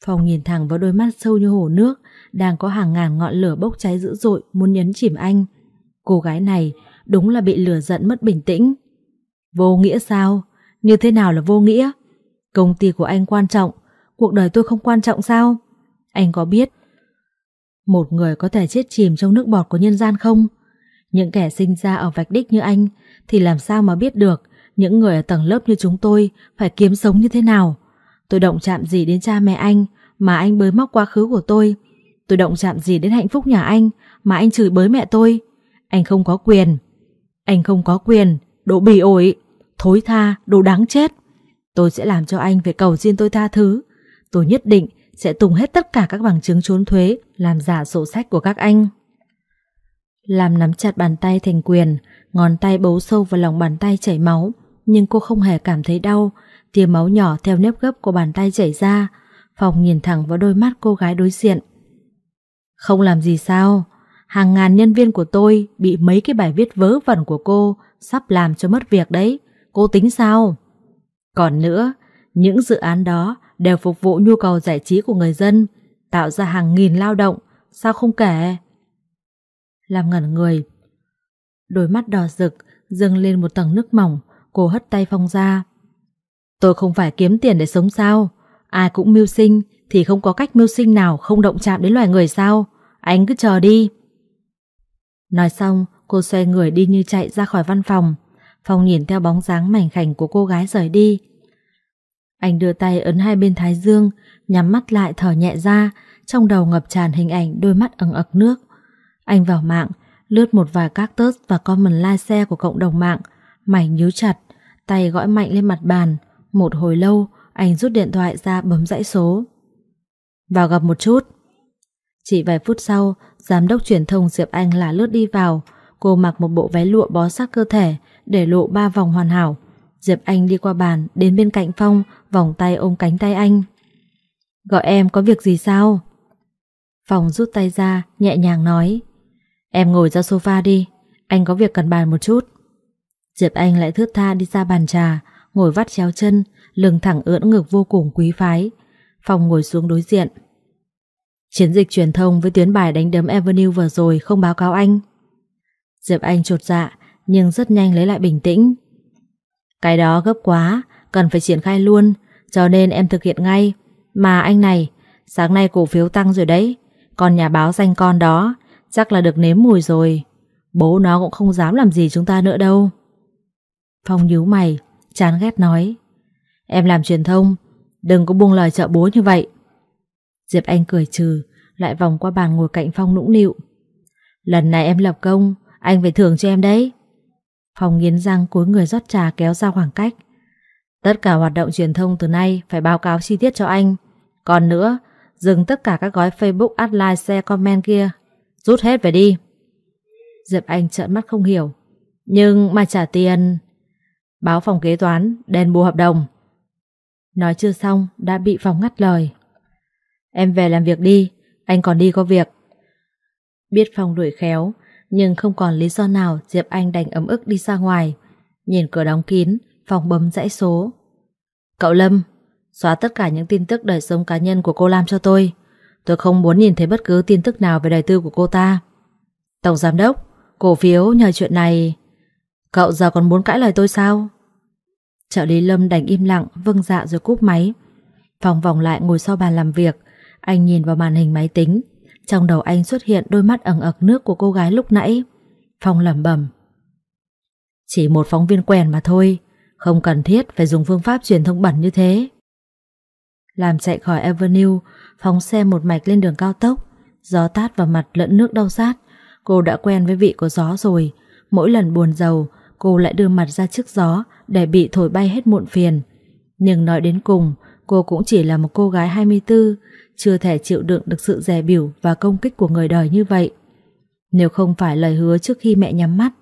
B: Phong nhìn thẳng vào đôi mắt sâu như hồ nước, đang có hàng ngàn ngọn lửa bốc cháy dữ dội muốn nhấn chìm anh. Cô gái này đúng là bị lửa giận mất bình tĩnh. Vô nghĩa sao? Như thế nào là vô nghĩa? Công ty của anh quan trọng, cuộc đời tôi không quan trọng sao? Anh có biết một người có thể chết chìm trong nước bọt của nhân gian không? Những kẻ sinh ra ở vạch đích như anh thì làm sao mà biết được những người ở tầng lớp như chúng tôi phải kiếm sống như thế nào? Tôi động chạm gì đến cha mẹ anh mà anh bới móc quá khứ của tôi? Tôi động chạm gì đến hạnh phúc nhà anh mà anh chửi bới mẹ tôi? Anh không có quyền. Anh không có quyền, đồ bỉ ổi, thối tha, đồ đáng chết. Tôi sẽ làm cho anh phải cầu xin tôi tha thứ. Tôi nhất định sẽ tung hết tất cả các bằng chứng trốn thuế, làm giả sổ sách của các anh. Làm nắm chặt bàn tay thành quyền, ngón tay bấu sâu vào lòng bàn tay chảy máu, nhưng cô không hề cảm thấy đau, tia máu nhỏ theo nếp gấp của bàn tay chảy ra. Phòng nhìn thẳng vào đôi mắt cô gái đối diện. Không làm gì sao, hàng ngàn nhân viên của tôi bị mấy cái bài viết vớ vẩn của cô sắp làm cho mất việc đấy. Cô tính sao? Còn nữa, những dự án đó đều phục vụ nhu cầu giải trí của người dân, tạo ra hàng nghìn lao động, sao không kể? Làm ngẩn người. Đôi mắt đỏ rực, dâng lên một tầng nước mỏng, cô hất tay Phong ra. Tôi không phải kiếm tiền để sống sao? Ai cũng mưu sinh, thì không có cách mưu sinh nào không động chạm đến loài người sao? Anh cứ chờ đi. Nói xong, cô xoay người đi như chạy ra khỏi văn phòng. Phong nhìn theo bóng dáng mảnh khảnh của cô gái rời đi. Anh đưa tay ấn hai bên thái dương, nhắm mắt lại thở nhẹ ra, trong đầu ngập tràn hình ảnh đôi mắt ẩn ực nước. Anh vào mạng, lướt một vài cactus và comment like xe của cộng đồng mạng, mày nhíu chặt, tay gõ mạnh lên mặt bàn. Một hồi lâu, anh rút điện thoại ra bấm dãy số. Vào gặp một chút. Chỉ vài phút sau, giám đốc truyền thông Diệp Anh là lướt đi vào. Cô mặc một bộ váy lụa bó sát cơ thể, để lộ ba vòng hoàn hảo. Diệp Anh đi qua bàn, đến bên cạnh Phong, vòng tay ôm cánh tay anh. Gọi em có việc gì sao? Phong rút tay ra, nhẹ nhàng nói. Em ngồi ra sofa đi, anh có việc cần bàn một chút. Diệp Anh lại thướt tha đi ra bàn trà, ngồi vắt chéo chân, lưng thẳng ưỡn ngực vô cùng quý phái. Phong ngồi xuống đối diện. Chiến dịch truyền thông với tuyến bài đánh đấm Avenue vừa rồi không báo cáo anh. Diệp Anh trột dạ, nhưng rất nhanh lấy lại bình tĩnh. Cái đó gấp quá, cần phải triển khai luôn, cho nên em thực hiện ngay. Mà anh này, sáng nay cổ phiếu tăng rồi đấy, còn nhà báo danh con đó, chắc là được nếm mùi rồi. Bố nó cũng không dám làm gì chúng ta nữa đâu. Phong nhíu mày, chán ghét nói. Em làm truyền thông, đừng có buông lời trợ bố như vậy. Diệp Anh cười trừ, lại vòng qua bàn ngồi cạnh Phong nũng nịu. Lần này em lập công, anh phải thưởng cho em đấy. Phong nghiến răng cúi người rót trà kéo ra khoảng cách. Tất cả hoạt động truyền thông từ nay phải báo cáo chi tiết cho anh. Còn nữa, dừng tất cả các gói Facebook ad like, share, comment kia. Rút hết về đi. Diệp Anh trợn mắt không hiểu. Nhưng mà trả tiền... Báo phòng kế toán, đền bù hợp đồng. Nói chưa xong, đã bị phòng ngắt lời. Em về làm việc đi, anh còn đi có việc. Biết phòng đuổi khéo, nhưng không còn lý do nào Diệp Anh đành ấm ức đi ra ngoài. Nhìn cửa đóng kín, phòng bấm dãy số. Cậu Lâm, xóa tất cả những tin tức đời sống cá nhân của cô Lam cho tôi. Tôi không muốn nhìn thấy bất cứ tin tức nào về đời tư của cô ta. Tổng Giám Đốc, cổ phiếu nhờ chuyện này... Cậu giờ còn muốn cãi lời tôi sao? Trợ lý Lâm đành im lặng, vâng dạ rồi cúp máy. Phòng vòng lại ngồi sau bàn làm việc, anh nhìn vào màn hình máy tính, trong đầu anh xuất hiện đôi mắt ẩn ực nước của cô gái lúc nãy. Phong lẩm bẩm. Chỉ một phóng viên quen mà thôi, không cần thiết phải dùng phương pháp truyền thông bẩn như thế. Làm chạy khỏi Avenue, phóng xe một mạch lên đường cao tốc, gió tát vào mặt lẫn nước đau sát. Cô đã quen với vị của gió rồi, mỗi lần buồn giàu, cô lại đưa mặt ra trước gió để bị thổi bay hết muộn phiền. Nhưng nói đến cùng, cô cũng chỉ là một cô gái 24, chưa thể chịu đựng được sự dè biểu và công kích của người đời như vậy. Nếu không phải lời hứa trước khi mẹ nhắm mắt,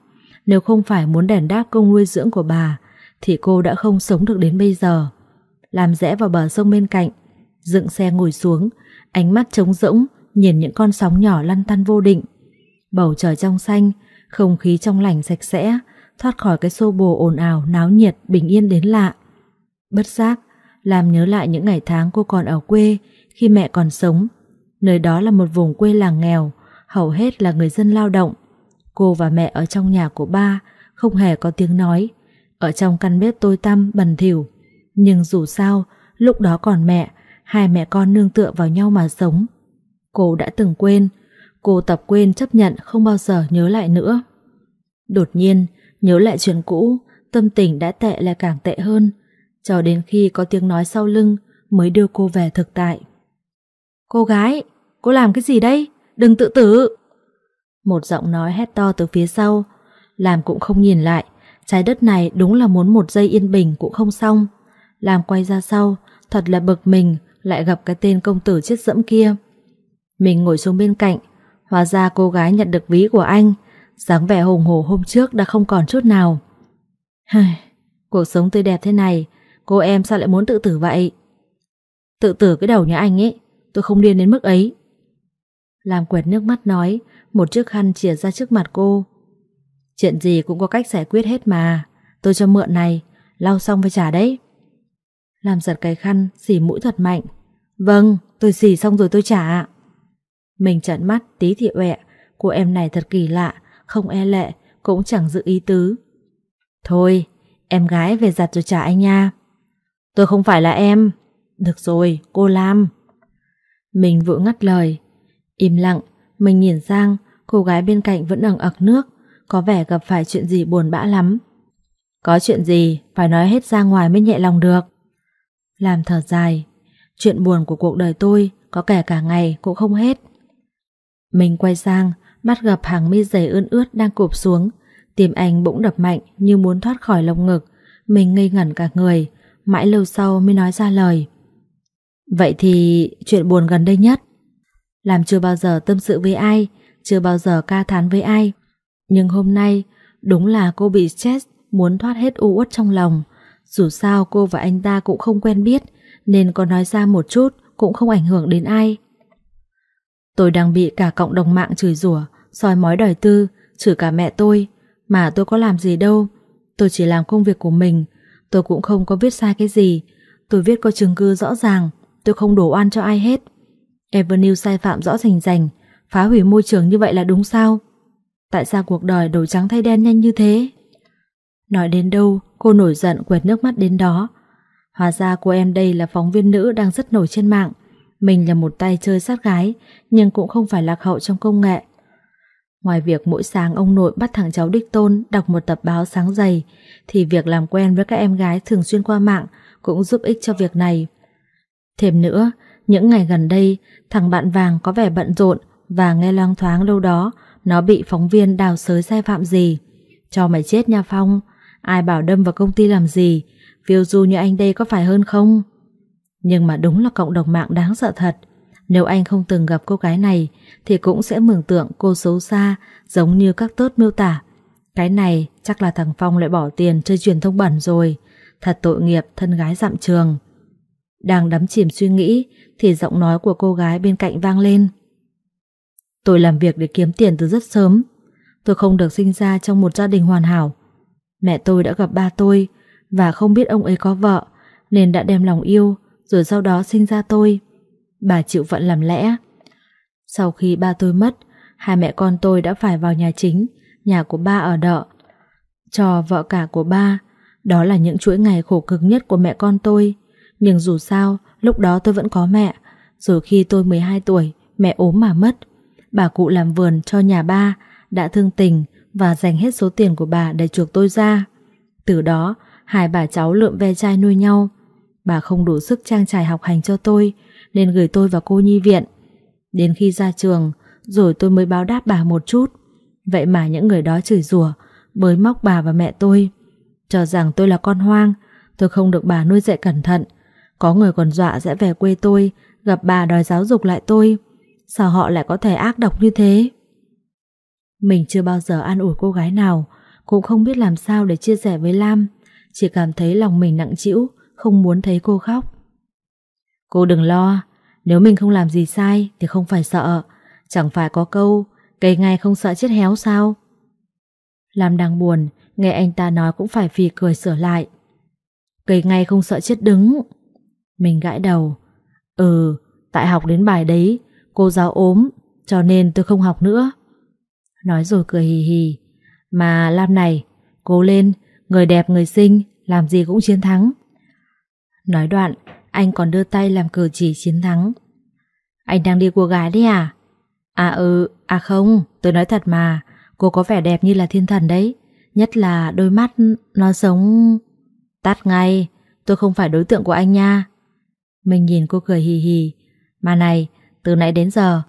B: nếu không phải muốn đền đáp công nuôi dưỡng của bà, thì cô đã không sống được đến bây giờ. Làm rẽ vào bờ sông bên cạnh, dựng xe ngồi xuống, ánh mắt trống rỗng, nhìn những con sóng nhỏ lăn tăn vô định. Bầu trời trong xanh, không khí trong lành sạch sẽ, thoát khỏi cái xô bồ ồn ào, náo nhiệt, bình yên đến lạ. Bất giác, làm nhớ lại những ngày tháng cô còn ở quê, khi mẹ còn sống. Nơi đó là một vùng quê làng nghèo, hầu hết là người dân lao động. Cô và mẹ ở trong nhà của ba, không hề có tiếng nói, ở trong căn bếp tối tăm bẩn thỉu. Nhưng dù sao, lúc đó còn mẹ, hai mẹ con nương tựa vào nhau mà sống. Cô đã từng quên, cô tập quên chấp nhận không bao giờ nhớ lại nữa. Đột nhiên, nhớ lại chuyện cũ, tâm tình đã tệ lại càng tệ hơn, cho đến khi có tiếng nói sau lưng mới đưa cô về thực tại. Cô gái, cô làm cái gì đây? Đừng tự tử! Một giọng nói hét to từ phía sau, làm cũng không nhìn lại, trái đất này đúng là muốn một giây yên bình cũng không xong. Làm quay ra sau, thật là bực mình, lại gặp cái tên công tử chết dẫm kia. Mình ngồi xuống bên cạnh, hóa ra cô gái nhận được ví của anh, dáng vẻ hùng hổ hôm trước đã không còn chút nào. Cuộc sống tươi đẹp thế này, cô em sao lại muốn tự tử vậy? Tự tử cái đầu nhà anh ấy, tôi không điên đến mức ấy. Làm quẹt nước mắt nói, một chiếc khăn chìa ra trước mặt cô. Chuyện gì cũng có cách giải quyết hết mà, tôi cho mượn này, lau xong phải trả đấy. Làm giật cái khăn, xỉ mũi thật mạnh. Vâng, tôi xỉ xong rồi tôi trả. Mình trợn mắt tí thị ọe, cô em này thật kỳ lạ, không e lệ, cũng chẳng giữ ý tứ. Thôi, em gái về giặt rồi trả anh nha. Tôi không phải là em. Được rồi, cô Lam. Mình vội ngắt lời. Im lặng, mình nhìn sang, cô gái bên cạnh vẫn ẩn ặc nước, có vẻ gặp phải chuyện gì buồn bã lắm. Có chuyện gì, phải nói hết ra ngoài mới nhẹ lòng được. Làm thở dài, chuyện buồn của cuộc đời tôi có kẻ cả ngày cũng không hết. Mình quay sang, mắt gặp hàng mi dày ươn ướt đang cụp xuống, tim anh bỗng đập mạnh như muốn thoát khỏi lồng ngực. Mình ngây ngẩn cả người, mãi lâu sau mới nói ra lời. Vậy thì chuyện buồn gần đây nhất? Làm chưa bao giờ tâm sự với ai, Chưa bao giờ ca thán với ai. Nhưng hôm nay, Đúng là cô bị stress, Muốn thoát hết u uất trong lòng. Dù sao cô và anh ta cũng không quen biết, Nên có nói ra một chút Cũng không ảnh hưởng đến ai. Tôi đang bị cả cộng đồng mạng chửi rủa, soi mói đời tư, Chửi cả mẹ tôi. Mà tôi có làm gì đâu, Tôi chỉ làm công việc của mình. Tôi cũng không có viết sai cái gì, Tôi viết có chứng cứ rõ ràng tôi không đổ oan cho ai hết. Evernew sai phạm rõ rành rành, phá hủy môi trường như vậy là đúng sao? Tại sao cuộc đời đổi trắng thay đen nhanh như thế? Nói đến đâu, cô nổi giận quẹt nước mắt đến đó. Hóa ra cô em đây là phóng viên nữ đang rất nổi trên mạng. Mình là một tay chơi sát gái, nhưng cũng không phải lạc hậu trong công nghệ. Ngoài việc mỗi sáng ông nội bắt thằng cháu Đích Tôn đọc một tập báo sáng dày, thì việc làm quen với các em gái thường xuyên qua mạng cũng giúp ích cho việc này. Thêm nữa, những ngày gần đây, thằng bạn vàng có vẻ bận rộn và nghe loang thoáng đâu đó nó bị phóng viên đào sới sai phạm gì. Cho mày chết nha Phong, ai bảo đâm vào công ty làm gì, phiêu du như anh đây có phải hơn không? Nhưng mà đúng là cộng đồng mạng đáng sợ thật. Nếu anh không từng gặp cô gái này thì cũng sẽ mường tượng cô xấu xa giống như các tớt miêu tả. Cái này chắc là thằng Phong lại bỏ tiền chơi truyền thông bẩn rồi. Thật tội nghiệp thân gái dặm trường. Đang đắm chìm suy nghĩ thì giọng nói của cô gái bên cạnh vang lên. Tôi làm việc để kiếm tiền từ rất sớm. Tôi không được sinh ra trong một gia đình hoàn hảo. Mẹ tôi đã gặp ba tôi và không biết ông ấy có vợ nên đã đem lòng yêu rồi sau đó sinh ra tôi. Bà chịu phận làm lẽ. Sau khi ba tôi mất, hai mẹ con tôi đã phải vào nhà chính, nhà của ba ở đợ. Cho vợ cả của ba, đó là những chuỗi ngày khổ cực nhất của mẹ con tôi. Nhưng dù sao, lúc đó tôi vẫn có mẹ. Rồi khi tôi 12 tuổi, mẹ ốm mà mất. Bà cụ làm vườn cho nhà ba, đã thương tình và dành hết số tiền của bà để chuộc tôi ra. Từ đó, hai bà cháu lượm ve chai nuôi nhau. Bà không đủ sức trang trải học hành cho tôi, nên gửi tôi vào cô nhi viện. Đến khi ra trường, rồi tôi mới báo đáp bà một chút. Vậy mà những người đó chửi rủa, bới móc bà và mẹ tôi. Cho rằng tôi là con hoang, tôi không được bà nuôi dạy cẩn thận, có người còn dọa sẽ về quê tôi, gặp bà đòi giáo dục lại tôi. Sao họ lại có thể ác độc như thế? Mình chưa bao giờ an ủi cô gái nào, cũng không biết làm sao để chia sẻ với Lam. Chỉ cảm thấy lòng mình nặng trĩu, không muốn thấy cô khóc. Cô đừng lo, nếu mình không làm gì sai thì không phải sợ. Chẳng phải có câu, cây ngay không sợ chết héo sao? Lam đang buồn, nghe anh ta nói cũng phải phì cười sửa lại. Cây ngay không sợ chết đứng. Mình gãi đầu. Ừ, tại học đến bài đấy, cô giáo ốm, cho nên tôi không học nữa. Nói rồi cười hì hì. Mà Lam này, cố lên, người đẹp người xinh, làm gì cũng chiến thắng. Nói đoạn, anh còn đưa tay làm cờ chỉ chiến thắng. Anh đang đi cô gái đấy à? À ừ, à không, tôi nói thật mà, cô có vẻ đẹp như là thiên thần đấy. Nhất là đôi mắt nó giống... Tắt ngay, tôi không phải đối tượng của anh nha. Mình nhìn cô cười hì hì. Mà này, từ nãy đến giờ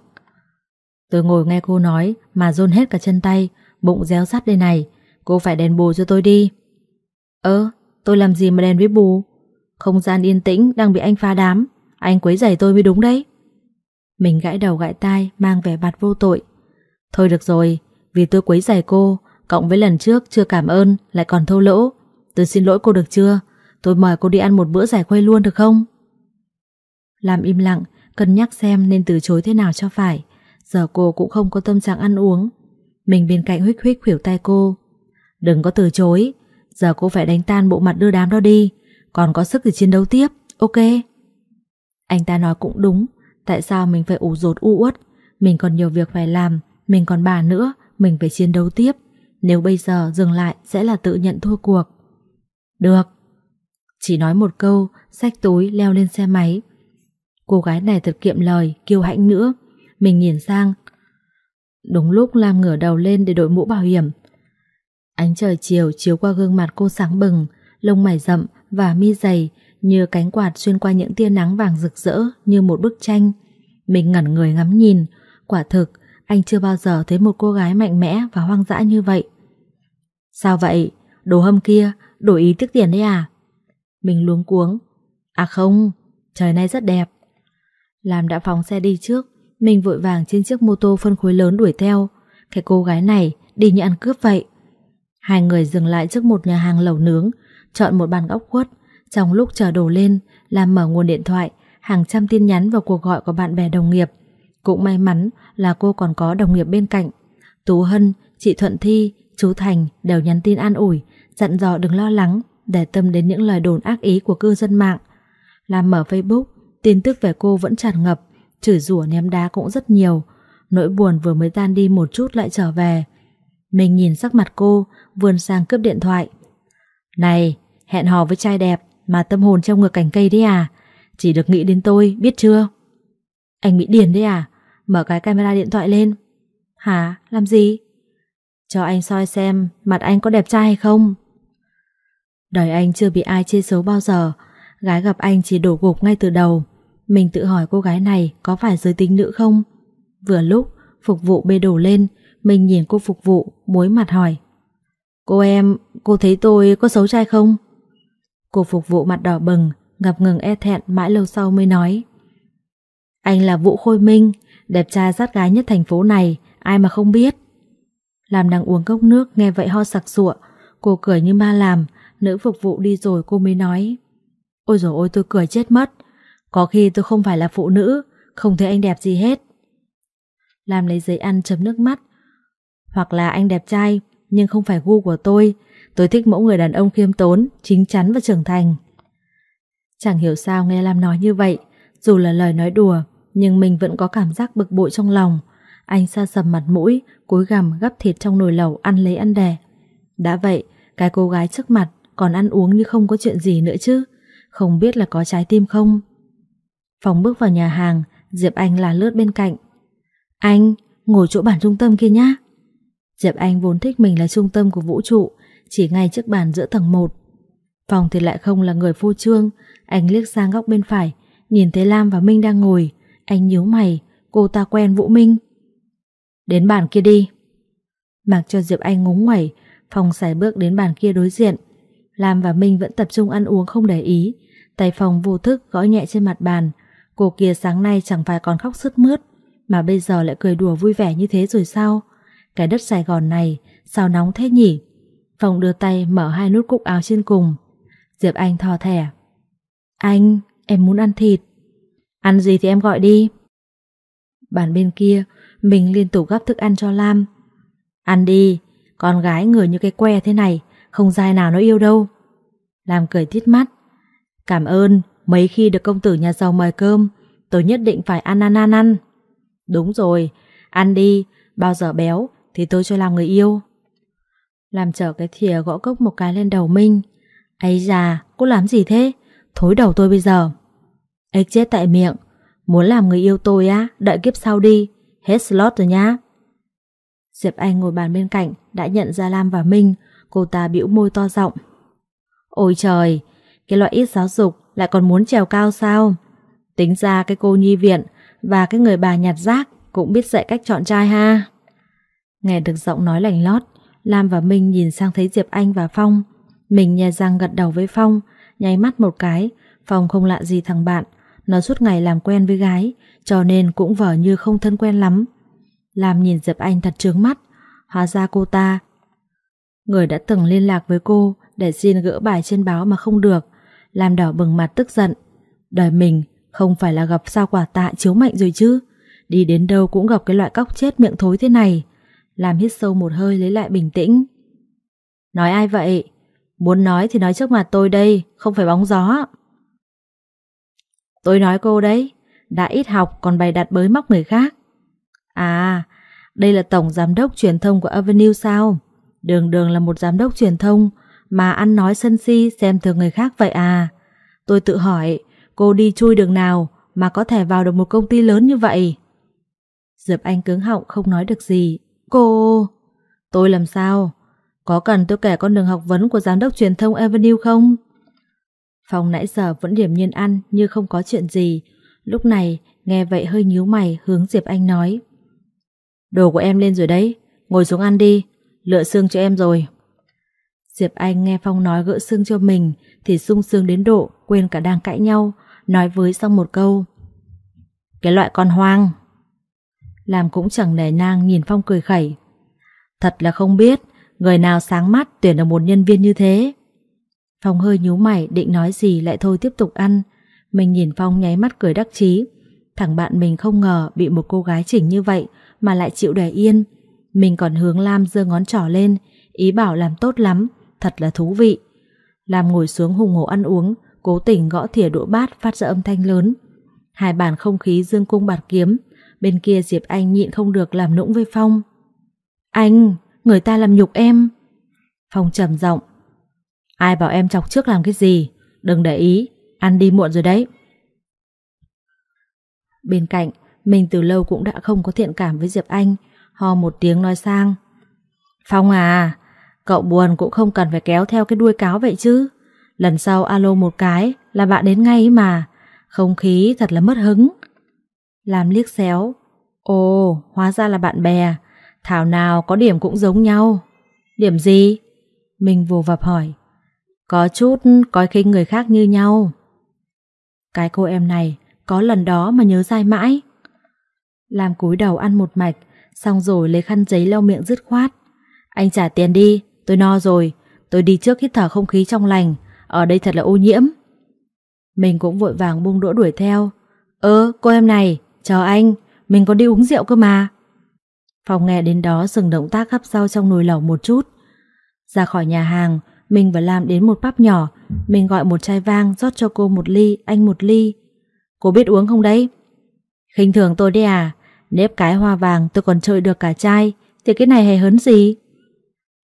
B: Tôi ngồi nghe cô nói Mà rôn hết cả chân tay Bụng réo sắt đây này. Cô phải đền bù cho tôi đi. Ơ, tôi làm gì mà đền với bù? Không gian yên tĩnh đang bị anh phá đám Anh quấy rầy tôi mới đúng đấy. Mình gãi đầu gãi tai Mang vẻ mặt vô tội. Thôi được rồi, vì tôi quấy rầy cô Cộng với lần trước chưa cảm ơn Lại còn thô lỗ. Tôi xin lỗi cô được chưa? Tôi mời cô đi ăn một bữa giải khuây luôn được không? Làm im lặng, cân nhắc xem nên từ chối thế nào cho phải. Giờ cô cũng không có tâm trạng ăn uống. Mình bên cạnh huyết huyết khỉu tay cô. Đừng có từ chối, giờ cô phải đánh tan bộ mặt đưa đám đó đi. Còn có sức để chiến đấu tiếp, ok. Anh ta nói cũng đúng, tại sao mình phải ủ rột u uất, mình còn nhiều việc phải làm, mình còn bà nữa, mình phải chiến đấu tiếp. Nếu bây giờ dừng lại sẽ là tự nhận thua cuộc. Được. Chỉ nói một câu, xách túi leo lên xe máy. Cô gái này thật kiệm lời, kiêu hãnh nữa. Mình nhìn sang. Đúng lúc Lam ngửa đầu lên để đội mũ bảo hiểm. Ánh trời chiều chiếu qua gương mặt cô sáng bừng, lông mày rậm và mi dày như cánh quạt xuyên qua những tia nắng vàng rực rỡ như một bức tranh. Mình ngẩn người ngắm nhìn, quả thực anh chưa bao giờ thấy một cô gái mạnh mẽ và hoang dã như vậy. Sao vậy? Đồ hâm kia, đổi ý tiếc tiền đấy à? Mình luống cuống. À không, trời nay rất đẹp. Lam đã phóng xe đi trước, mình vội vàng trên chiếc mô tô phân khối lớn đuổi theo. Cái cô gái này đi như ăn cướp vậy. Hai người dừng lại trước một nhà hàng lẩu nướng, chọn một bàn góc khuất. Trong lúc chờ đồ lên, Lam mở nguồn điện thoại, hàng trăm tin nhắn và cuộc gọi của bạn bè đồng nghiệp. Cũng may mắn là cô còn có đồng nghiệp bên cạnh. Tú Hân, chị Thuận Thi, chú Thành đều nhắn tin an ủi, dặn dò đừng lo lắng, để tâm đến những lời đồn ác ý của cư dân mạng. Lam mở Facebook, tin tức về cô vẫn tràn ngập, chửi rủa ném đá cũng rất nhiều. Nỗi buồn vừa mới tan đi một chút lại trở về. Mình nhìn sắc mặt cô, vươn sang cướp điện thoại. Này, hẹn hò với trai đẹp mà tâm hồn trong ngược cành cây đấy à? Chỉ được nghĩ đến tôi, biết chưa? Anh bị điền đấy à? Mở cái camera điện thoại lên. Hả? Làm gì? Cho anh soi xem mặt anh có đẹp trai hay không? Đời anh chưa bị ai chê xấu bao giờ, gái gặp anh chỉ đổ gục ngay từ đầu. Mình tự hỏi cô gái này có phải giới tính nữ không? Vừa lúc, phục vụ bê đổ lên, mình nhìn cô phục vụ, muối mặt hỏi. Cô em, cô thấy tôi có xấu trai không? Cô phục vụ mặt đỏ bừng, ngập ngừng e thẹn mãi lâu sau mới nói. Anh là Vũ Khôi Minh, đẹp trai sát gái nhất thành phố này, ai mà không biết. Làm đang uống cốc nước nghe vậy ho sặc sụa, cô cười như ma làm, nữ phục vụ đi rồi cô mới nói. Ôi dồi ôi tôi cười chết mất, có khi tôi không phải là phụ nữ, không thấy anh đẹp gì hết. Lam lấy giấy ăn chấm nước mắt. Hoặc là anh đẹp trai, nhưng không phải gu của tôi. Tôi thích mẫu người đàn ông khiêm tốn, chính chắn và trưởng thành. Chẳng hiểu sao nghe Lam nói như vậy, dù là lời nói đùa, nhưng mình vẫn có cảm giác bực bội trong lòng. Anh xa sầm mặt mũi, cúi gằm gắp thịt trong nồi lẩu ăn lấy ăn đẻ. Đã vậy, cái cô gái trước mặt còn ăn uống như không có chuyện gì nữa chứ. Không biết là có trái tim không? Phóng bước vào nhà hàng, Diệp Anh là lướt bên cạnh. Anh, ngồi chỗ bàn trung tâm kia nhá. Diệp Anh vốn thích mình là trung tâm của vũ trụ, chỉ ngay trước bàn giữa tầng 1. Phòng thì lại không là người phô trương, anh liếc sang góc bên phải, nhìn thấy Lam và Minh đang ngồi, anh nhíu mày, cô ta quen Vũ Minh. Đến bàn kia đi. Mặc cho Diệp Anh ngúng ngoẩy, Phong xài bước đến bàn kia đối diện. Lam và Minh vẫn tập trung ăn uống không để ý, tay Phong vô thức gõ nhẹ trên mặt bàn. Cô kia sáng nay chẳng phải còn khóc sứt mướt, mà bây giờ lại cười đùa vui vẻ như thế rồi sao? Cái đất Sài Gòn này, sao nóng thế nhỉ? Phong đưa tay mở hai nút cúc áo trên cùng. Diệp Anh thò thẻ. Anh, em muốn ăn thịt. Ăn gì thì em gọi đi. Bàn bên kia, mình liên tục gắp thức ăn cho Lam. Ăn đi, con gái người như cái que thế này, không dai nào nó yêu đâu. Lam cười tít mắt. Cảm ơn, mấy khi được công tử nhà giàu mời cơm, tôi nhất định phải ăn ăn ăn ăn. Đúng rồi, ăn đi, bao giờ béo thì tôi cho làm người yêu. Làm chở cái thìa gõ cốc một cái lên đầu Minh. ấy già, cô làm gì thế? Thối đầu tôi bây giờ. Ếch chết tại miệng. Muốn làm người yêu tôi á, đợi kiếp sau đi. Hết slot rồi nhá. Diệp Anh ngồi bàn bên cạnh, đã nhận ra Lam và Minh. Cô ta bĩu môi to giọng. Ôi trời, cái loại ít giáo dục lại còn muốn trèo cao sao? Tính ra cái cô nhi viện và cái người bà nhặt rác cũng biết dạy cách chọn trai ha. Nghe được giọng nói lành lót, Lam và Minh nhìn sang thấy Diệp Anh và Phong. Mình nhè răng gật đầu với Phong, nháy mắt một cái. Phong không lạ gì thằng bạn, nó suốt ngày làm quen với gái, cho nên cũng vở như không thân quen lắm. Lam nhìn Diệp Anh thật trướng mắt, hóa ra cô ta. Người đã từng liên lạc với cô để xin gỡ bài trên báo mà không được, Lam đỏ bừng mặt tức giận. Đời mình không phải là gặp sao quả tạ chiếu mệnh rồi chứ, đi đến đâu cũng gặp cái loại cóc chết miệng thối thế này. Làm hít sâu một hơi lấy lại bình tĩnh. Nói ai vậy? Muốn nói thì nói trước mặt tôi đây, không phải bóng gió. Tôi nói cô đấy, đã ít học còn bày đặt bới móc người khác. À, đây là tổng giám đốc truyền thông của Avenue sao? Đường đường là một giám đốc truyền thông mà ăn nói sân si xem thường người khác vậy à? Tôi tự hỏi, cô đi chui đường nào mà có thể vào được một công ty lớn như vậy? Diệp Anh cứng họng không nói được gì. Cô... Tôi làm sao? Có cần tôi kể con đường học vấn của giám đốc truyền thông Avenue không? Phòng nãy giờ vẫn điểm nhiên ăn như không có chuyện gì. Lúc này, nghe vậy hơi nhíu mày hướng Diệp Anh nói. Đồ của em lên rồi đấy, ngồi xuống ăn đi, lựa xương cho em rồi. Diệp Anh nghe Phong nói gỡ xương cho mình thì sung sướng đến độ quên cả đang cãi nhau, nói với xong một câu. Cái loại con hoang. Làm cũng chẳng nề nang nhìn Phong cười khẩy. Thật là không biết người nào sáng mắt tuyển được một nhân viên như thế. Phong hơi nhú mày định nói gì lại thôi tiếp tục ăn. Mình nhìn Phong nháy mắt cười đắc chí. Thằng bạn mình không ngờ bị một cô gái chỉnh như vậy mà lại chịu để yên. Mình còn hướng Lam giơ ngón trỏ lên, ý bảo làm tốt lắm, thật là thú vị. Lam ngồi xuống hùng hổ ăn uống, cố tình gõ thìa đũa bát phát ra âm thanh lớn. Hai bàn không khí dương cung bạt kiếm, bên kia Diệp Anh nhịn không được làm nũng với Phong. Anh, người ta làm nhục em. Phong trầm giọng. Ai bảo em chọc trước làm cái gì, đừng để ý, ăn đi muộn rồi đấy. Bên cạnh, mình từ lâu cũng đã không có thiện cảm với Diệp Anh, ho một tiếng nói sang. Phong à, cậu buồn cũng không cần phải kéo theo cái đuôi cáo vậy chứ. Lần sau alo một cái là bạn đến ngay mà, không khí thật là mất hứng. Làm liếc xéo, ồ, hóa ra là bạn bè, thảo nào có điểm cũng giống nhau. Điểm gì? Mình vồ vập hỏi. Có chút coi khinh người khác như nhau. Cái cô em này có lần đó mà nhớ dai mãi. Làm cúi đầu ăn một mạch, xong rồi lấy khăn giấy lau miệng dứt khoát. Anh trả tiền đi, tôi no rồi, tôi đi trước hít thở không khí trong lành, ở đây thật là ô nhiễm. Mình cũng vội vàng buông đũa đuổi theo. Ơ, cô em này, chào anh, mình có đi uống rượu cơ mà. Phòng nghe đến đó dừng động tác hấp sau trong nồi lẩu một chút. Ra khỏi nhà hàng, mình và Lam đến một pub nhỏ, mình gọi một chai vang rót cho cô một ly, anh một ly. Cô biết uống không đấy? khinh thường tôi đấy à? Nếp cái hoa vàng tôi còn chơi được cả chai, thì cái này hề hấn gì?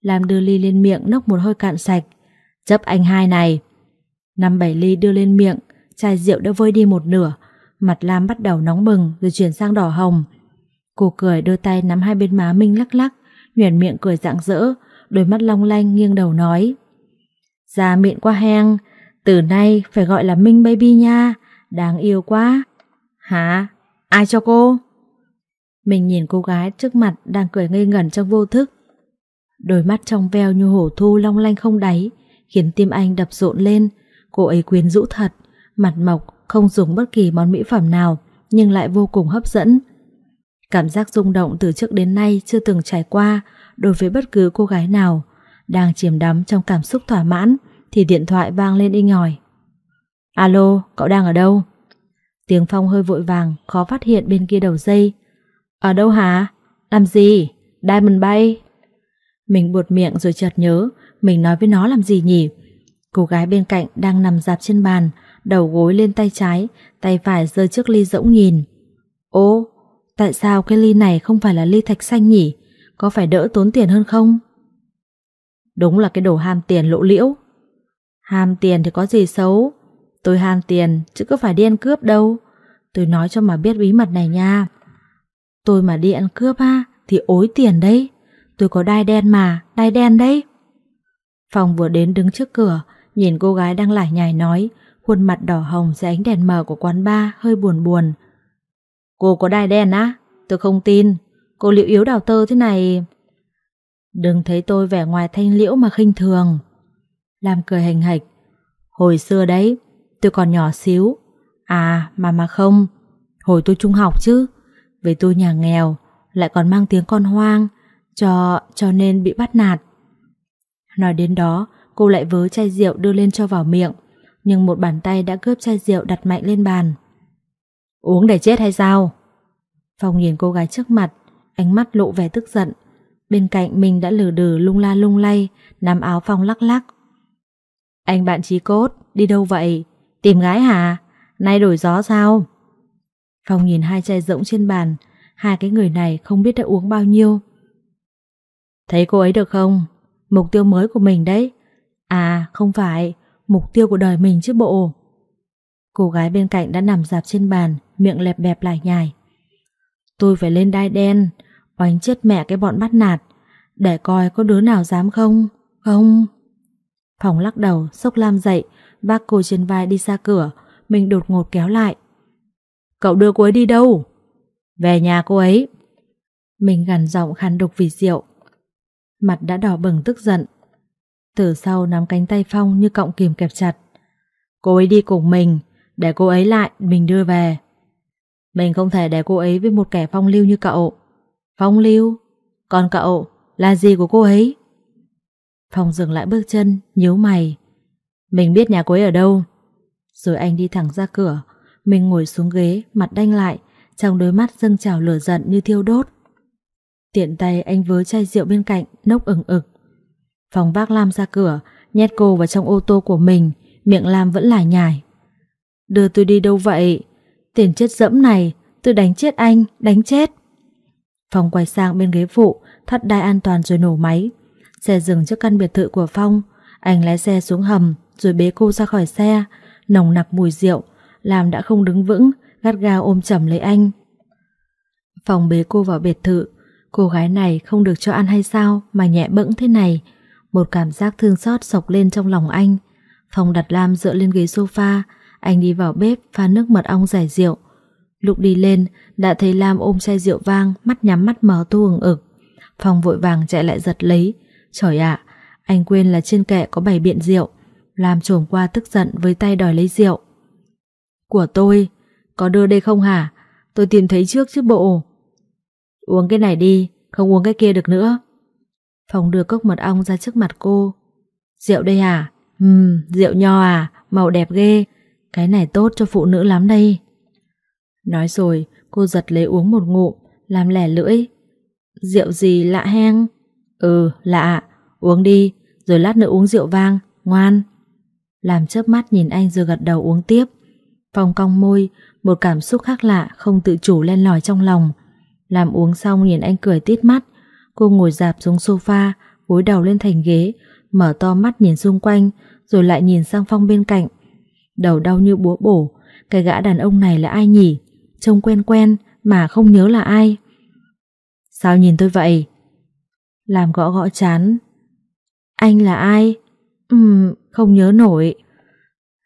B: Lam đưa ly lên miệng nốc một hơi cạn sạch. Chấp anh hai này. Năm bảy ly đưa lên miệng, chai rượu đã vơi đi một nửa. Mặt Lam bắt đầu nóng bừng rồi chuyển sang đỏ hồng. Cô cười đưa tay nắm hai bên má Minh lắc lắc, nhuyễn miệng cười rạng rỡ, đôi mắt long lanh nghiêng đầu nói. Da miệng qua heng, từ nay phải gọi là Minh baby nha, đáng yêu quá. Hả? Ai cho cô? Mình nhìn cô gái trước mặt đang cười ngây ngẩn trong vô thức. Đôi mắt trong veo như hổ thu long lanh không đáy, khiến tim anh đập rộn lên. Cô ấy quyến rũ thật, mặt mộc, không dùng bất kỳ món mỹ phẩm nào, nhưng lại vô cùng hấp dẫn. Cảm giác rung động từ trước đến nay chưa từng trải qua đối với bất cứ cô gái nào. Đang chìm đắm trong cảm xúc thỏa mãn, thì điện thoại vang lên inh ỏi. Alo, cậu đang ở đâu? Tiếng Phong hơi vội vàng, khó phát hiện bên kia đầu dây. Ở đâu hả? Làm gì? Diamond bay? Mình buột miệng rồi chợt nhớ, mình nói với nó làm gì nhỉ? Cô gái bên cạnh đang nằm dạp trên bàn, đầu gối lên tay trái, tay phải giơ trước ly rỗng nhìn. Ô, tại sao cái ly này không phải là ly thạch xanh nhỉ? Có phải đỡ tốn tiền hơn không? Đúng là cái đồ ham tiền lộ liễu. Ham tiền thì có gì xấu? Tôi ham tiền chứ có phải đi ăn cướp đâu. Tôi nói cho mà biết bí mật này nha. Tôi mà đi ăn cướp ha thì ối tiền đấy. Tôi có đai đen mà, đai đen đấy. phong vừa đến đứng trước cửa, nhìn cô gái đang lải nhải nói, khuôn mặt đỏ hồng dưới ánh đèn mờ của quán bar hơi buồn buồn. Cô có đai đen á? Tôi không tin. Cô liệu yếu đào tơ thế này... Đừng thấy tôi vẻ ngoài thanh liễu mà khinh thường. Làm cười hành hạch. Hồi xưa đấy, tôi còn nhỏ xíu. À, mà mà không. Hồi tôi trung học chứ. Về tôi nhà nghèo, lại còn mang tiếng con hoang, cho cho nên bị bắt nạt. Nói đến đó, cô lại vớ chai rượu đưa lên cho vào miệng, nhưng một bàn tay đã cướp chai rượu đặt mạnh lên bàn. Uống để chết hay sao? Phong nhìn cô gái trước mặt, ánh mắt lộ vẻ tức giận. Bên cạnh mình đã lử đừ lung la lung lay, nắm áo Phong lắc lắc. Anh bạn trí cốt, đi đâu vậy? Tìm gái hả? nay đổi gió sao? Phong nhìn hai chai rỗng trên bàn, hai cái người này không biết đã uống bao nhiêu. Thấy cô ấy được không? Mục tiêu mới của mình đấy. À, không phải, mục tiêu của đời mình chứ bộ. Cô gái bên cạnh đã nằm dạp trên bàn, miệng lẹp bẹp lại nhài. Tôi phải lên đai đen, oánh chết mẹ cái bọn bắt nạt, để coi có đứa nào dám không, không. Phòng lắc đầu, sốc Lam dậy, bác cô trên vai đi ra cửa, mình đột ngột kéo lại. Cậu đưa cô ấy đi đâu? Về nhà cô ấy. Mình gằn giọng khàn đục vì rượu. Mặt đã đỏ bừng tức giận. Từ sau nắm cánh tay Phong như cọng kìm kẹp chặt. Cô ấy đi cùng mình, để cô ấy lại, mình đưa về. Mình không thể để cô ấy với một kẻ phong lưu như cậu. Phong lưu? Còn cậu, là gì của cô ấy? Phong dừng lại bước chân, nhíu mày. Mình biết nhà cô ấy ở đâu. Rồi anh đi thẳng ra cửa. Mình ngồi xuống ghế, mặt đanh lại, trong đôi mắt dâng trào lửa giận như thiêu đốt. Tiện tay anh vớ chai rượu bên cạnh, nốc ửng ực. Phòng bác Lam ra cửa, nhét cô vào trong ô tô của mình, miệng Lam vẫn lải nhải. Đưa tôi đi đâu vậy? Tiền chết dẫm này, tôi đánh chết anh, đánh chết. Phong quay sang bên ghế phụ, thắt đai an toàn rồi nổ máy. Xe dừng trước căn biệt thự của Phong, anh lái xe xuống hầm rồi bế cô ra khỏi xe, nồng nặc mùi rượu, làm đã không đứng vững, gắt gao ôm chầm lấy anh. Phong bế cô vào biệt thự, cô gái này không được cho ăn hay sao mà nhẹ bẫng thế này. Một cảm giác thương xót sộc lên trong lòng anh. Phong đặt Lam dựa lên ghế sofa, anh đi vào bếp pha nước mật ong giải rượu. Lúc đi lên, đã thấy Lam ôm chai rượu vang, mắt nhắm mắt mở tu ừng ực. Phong vội vàng chạy lại giật lấy. Trời ạ, anh quên là trên kệ có bảy biện rượu. Lam trồm qua tức giận với tay đòi lấy rượu. Của tôi, có đưa đây không hả? Tôi tìm thấy trước chứ bộ. Uống cái này đi, không uống cái kia được nữa. Phong đưa cốc mật ong ra trước mặt cô. Rượu đây à? Ừm, rượu nho à, màu đẹp ghê. Cái này tốt cho phụ nữ lắm đây. Nói rồi, cô giật lấy uống một ngụm, làm lẻ lưỡi. Rượu gì lạ heng? Ừ, lạ. Uống đi, rồi lát nữa uống rượu vang, ngoan. Làm chớp mắt nhìn anh rồi gật đầu uống tiếp. Phong cong môi, một cảm xúc khác lạ không tự chủ len lỏi trong lòng. Làm uống xong nhìn anh cười tít mắt, cô ngồi dạp xuống sofa, gối đầu lên thành ghế, mở to mắt nhìn xung quanh, rồi lại nhìn sang Phong bên cạnh. Đầu đau như búa bổ, cái gã đàn ông này là ai nhỉ? Trông quen quen mà không nhớ là ai. Sao nhìn tôi vậy? Làm gõ gõ chán. Anh là ai? Ừm, không nhớ nổi.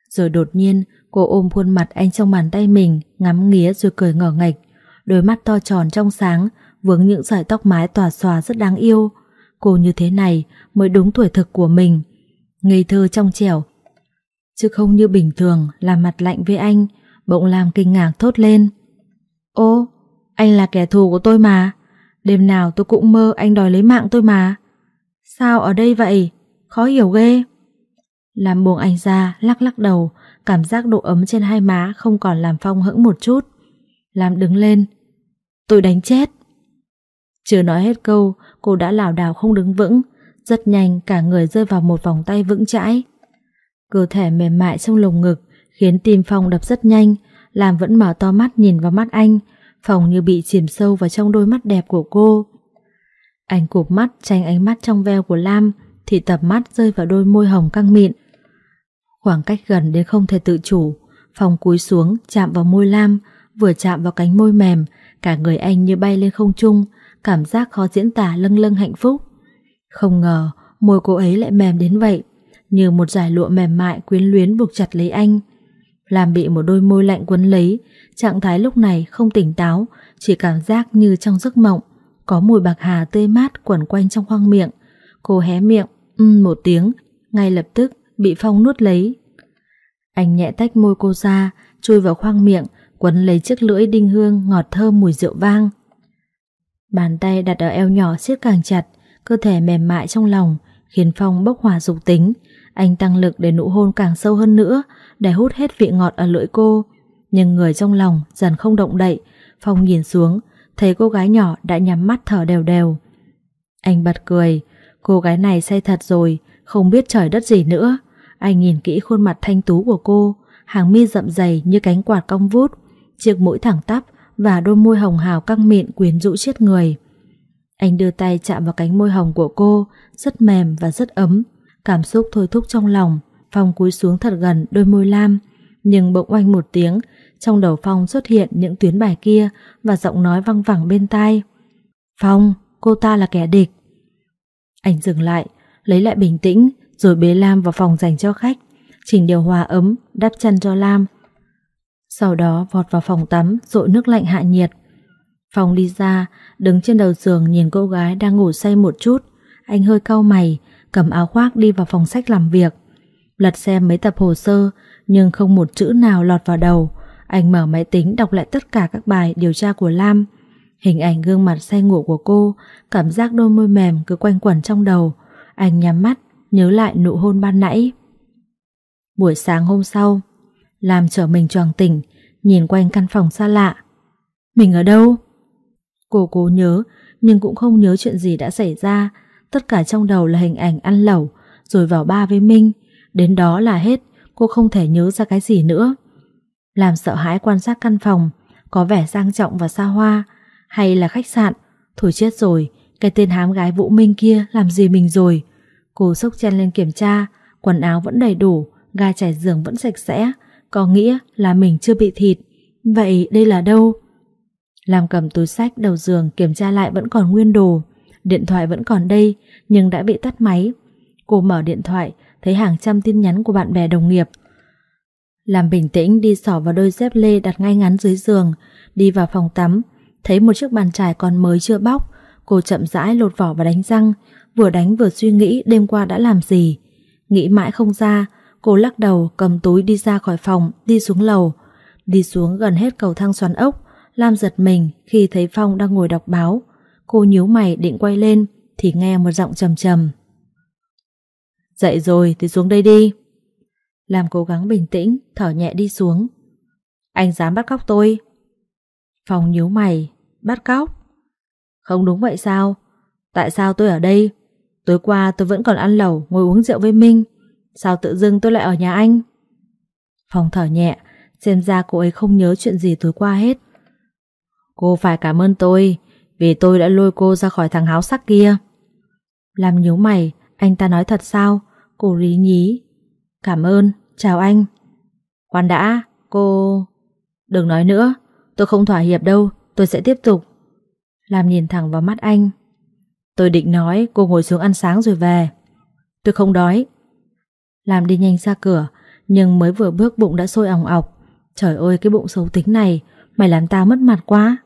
B: Rồi đột nhiên cô ôm khuôn mặt anh trong bàn tay mình, ngắm nghía rồi cười ngờ ngạch. Đôi mắt to tròn trong sáng, vướng những sợi tóc mái tỏa xòa rất đáng yêu. Cô như thế này mới đúng tuổi thực của mình. Ngây thơ trong trẻo, chứ không như bình thường làm mặt lạnh với anh, bỗng làm kinh ngạc thốt lên. Ô, anh là kẻ thù của tôi mà, đêm nào tôi cũng mơ anh đòi lấy mạng tôi mà. Sao ở đây vậy? Khó hiểu ghê. Làm buông anh ra, lắc lắc đầu, cảm giác độ ấm trên hai má không còn làm Phong hững một chút. Làm đứng lên. Tôi đánh chết. Chưa nói hết câu, cô đã lảo đảo không đứng vững. Rất nhanh cả người rơi vào một vòng tay vững chãi. Cơ thể mềm mại trong lồng ngực khiến tim Phong đập rất nhanh, làm vẫn mở to mắt nhìn vào mắt anh, Phong như bị chìm sâu vào trong đôi mắt đẹp của cô. Anh cụp mắt tránh ánh mắt trong veo của Lam, thì tập mắt rơi vào đôi môi hồng căng mịn. Khoảng cách gần đến không thể tự chủ, Phong cúi xuống chạm vào môi Lam, vừa chạm vào cánh môi mềm, cả người anh như bay lên không trung, cảm giác khó diễn tả lâng lâng hạnh phúc. Không ngờ, môi cô ấy lại mềm đến vậy như một giải lụa mềm mại quyến luyến buộc chặt lấy anh. Làm bị một đôi môi lạnh quấn lấy, trạng thái lúc này không tỉnh táo, chỉ cảm giác như trong giấc mộng, có mùi bạc hà tươi mát quẩn quanh trong khoang miệng. Cô hé miệng, ưm một tiếng, ngay lập tức bị Phong nuốt lấy. Anh nhẹ tách môi cô ra, chui vào khoang miệng, quấn lấy chiếc lưỡi đinh hương ngọt thơm mùi rượu vang. Bàn tay đặt ở eo nhỏ siết càng chặt, cơ thể mềm mại trong lòng, khiến Phong bốc hỏa dục tính, anh tăng lực để nụ hôn càng sâu hơn nữa, để hút hết vị ngọt ở lưỡi cô. Nhưng người trong lòng dần không động đậy, Phong nhìn xuống, thấy cô gái nhỏ đã nhắm mắt thở đều đều. Anh bật cười, cô gái này say thật rồi, không biết trời đất gì nữa. Anh nhìn kỹ khuôn mặt thanh tú của cô, hàng mi rậm dày như cánh quạt cong vút, chiếc mũi thẳng tắp và đôi môi hồng hào căng mịn quyến rũ chết người. Anh đưa tay chạm vào cánh môi hồng của cô, rất mềm và rất ấm. Cảm xúc thôi thúc trong lòng, Phong cúi xuống thật gần đôi môi lam. Nhưng bỗng oanh một tiếng, trong đầu Phong xuất hiện những tuyến bài kia và giọng nói văng vẳng bên tai. Phong, cô ta là kẻ địch. Anh dừng lại, lấy lại bình tĩnh, rồi bế Lam vào phòng dành cho khách, chỉnh điều hòa ấm, đắp chân cho Lam. Sau đó vọt vào phòng tắm, rội nước lạnh hạ nhiệt. phòng đi ra, đứng trên đầu giường nhìn cô gái đang ngủ say một chút. Anh hơi cau mày, cầm áo khoác đi vào phòng sách làm việc. Lật xem mấy tập hồ sơ, nhưng không một chữ nào lọt vào đầu. Anh mở máy tính đọc lại tất cả các bài điều tra của Lam. Hình ảnh gương mặt say ngủ của cô, cảm giác đôi môi mềm cứ quanh quẩn trong đầu. Anh nhắm mắt, nhớ lại nụ hôn ban nãy. Buổi sáng hôm sau, làm trở mình choàng tỉnh, nhìn quanh căn phòng xa lạ. Mình ở đâu? Cô cố nhớ, nhưng cũng không nhớ chuyện gì đã xảy ra. Tất cả trong đầu là hình ảnh ăn lẩu, rồi vào ba với Minh. Đến đó là hết, cô không thể nhớ ra cái gì nữa. Làm sợ hãi quan sát căn phòng, có vẻ sang trọng và xa hoa, hay là khách sạn. Thôi chết rồi, cái tên hám gái Vũ Minh kia làm gì mình rồi. Cô sốc chen lên kiểm tra, quần áo vẫn đầy đủ, ga trải giường vẫn sạch sẽ, có nghĩa là mình chưa bị thịt. Vậy đây là đâu? Làm cầm túi sách đầu giường kiểm tra lại vẫn còn nguyên đồ, điện thoại vẫn còn đây nhưng đã bị tắt máy. Cô mở điện thoại, thấy hàng trăm tin nhắn của bạn bè đồng nghiệp. Làm bình tĩnh đi sỏ vào đôi dép lê đặt ngay ngắn dưới giường, đi vào phòng tắm, thấy một chiếc bàn chải còn mới chưa bóc, cô chậm rãi lột vỏ và đánh răng, vừa đánh vừa suy nghĩ đêm qua đã làm gì. Nghĩ mãi không ra, cô lắc đầu cầm túi đi ra khỏi phòng, đi xuống lầu. Đi xuống gần hết cầu thang xoắn ốc, Lam giật mình khi thấy Phong đang ngồi đọc báo. Cô nhíu mày định quay lên thì nghe một giọng trầm trầm. Dậy rồi thì xuống đây đi. Lam cố gắng bình tĩnh, thở nhẹ đi xuống. Anh dám bắt cóc tôi. Phong nhíu mày, bắt cóc. Không đúng vậy sao? Tại sao tôi ở đây? Tối qua tôi vẫn còn ăn lẩu, ngồi uống rượu với Minh. Sao tự dưng tôi lại ở nhà anh? Phong thở nhẹ, xem ra cô ấy không nhớ chuyện gì tối qua hết. Cô phải cảm ơn tôi Vì tôi đã lôi cô ra khỏi thằng háo sắc kia. Làm nhíu mày Anh ta nói thật sao? Cô rí nhí. Cảm ơn, chào anh. Khoan đã, cô... Đừng nói nữa, tôi không thỏa hiệp đâu Tôi sẽ tiếp tục. Làm nhìn thẳng vào mắt anh. Tôi định nói cô ngồi xuống ăn sáng rồi về. Tôi không đói. Làm đi nhanh ra cửa, Nhưng mới vừa bước bụng đã sôi ỏng ọc. Trời ơi, cái bụng xấu tính này, Mày làm tao mất mặt quá.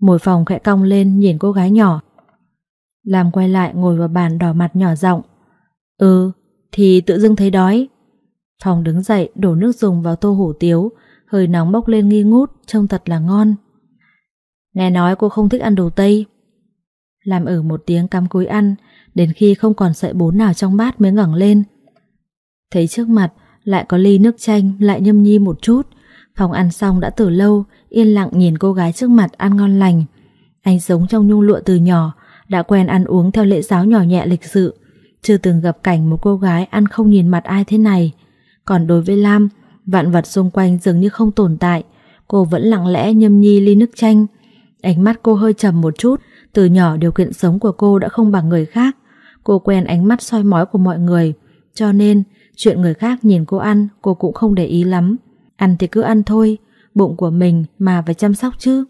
B: Mồi phòng khẽ cong lên nhìn cô gái nhỏ. Làm quay lại ngồi vào bàn đỏ mặt nhỏ giọng. Ừ Thì tự dưng thấy đói. Phòng đứng dậy, đổ nước dùng vào tô hủ tiếu, Hơi nóng bốc lên nghi ngút, Trông thật là ngon. Nghe nói cô không thích ăn đồ Tây. Làm ở một tiếng cắm cúi ăn, Đến khi không còn sợi bún nào trong bát mới ngẩng lên Thấy trước mặt Lại có ly nước chanh Lại nhâm nhi một chút Phòng ăn xong đã từ lâu yên lặng nhìn cô gái trước mặt ăn ngon lành. Anh sống trong nhung lụa từ nhỏ, đã quen ăn uống theo lễ giáo nhỏ nhẹ lịch sự, chưa từng gặp cảnh một cô gái ăn không nhìn mặt ai thế này. Còn đối với Lam, vạn vật xung quanh dường như không tồn tại, cô vẫn lặng lẽ nhâm nhi ly nước chanh. Ánh mắt cô hơi trầm một chút, từ nhỏ điều kiện sống của cô đã không bằng người khác. Cô quen ánh mắt soi mói của mọi người, cho nên chuyện người khác nhìn cô ăn cô cũng không để ý lắm. Ăn thì cứ ăn thôi, bụng của mình mà phải chăm sóc chứ.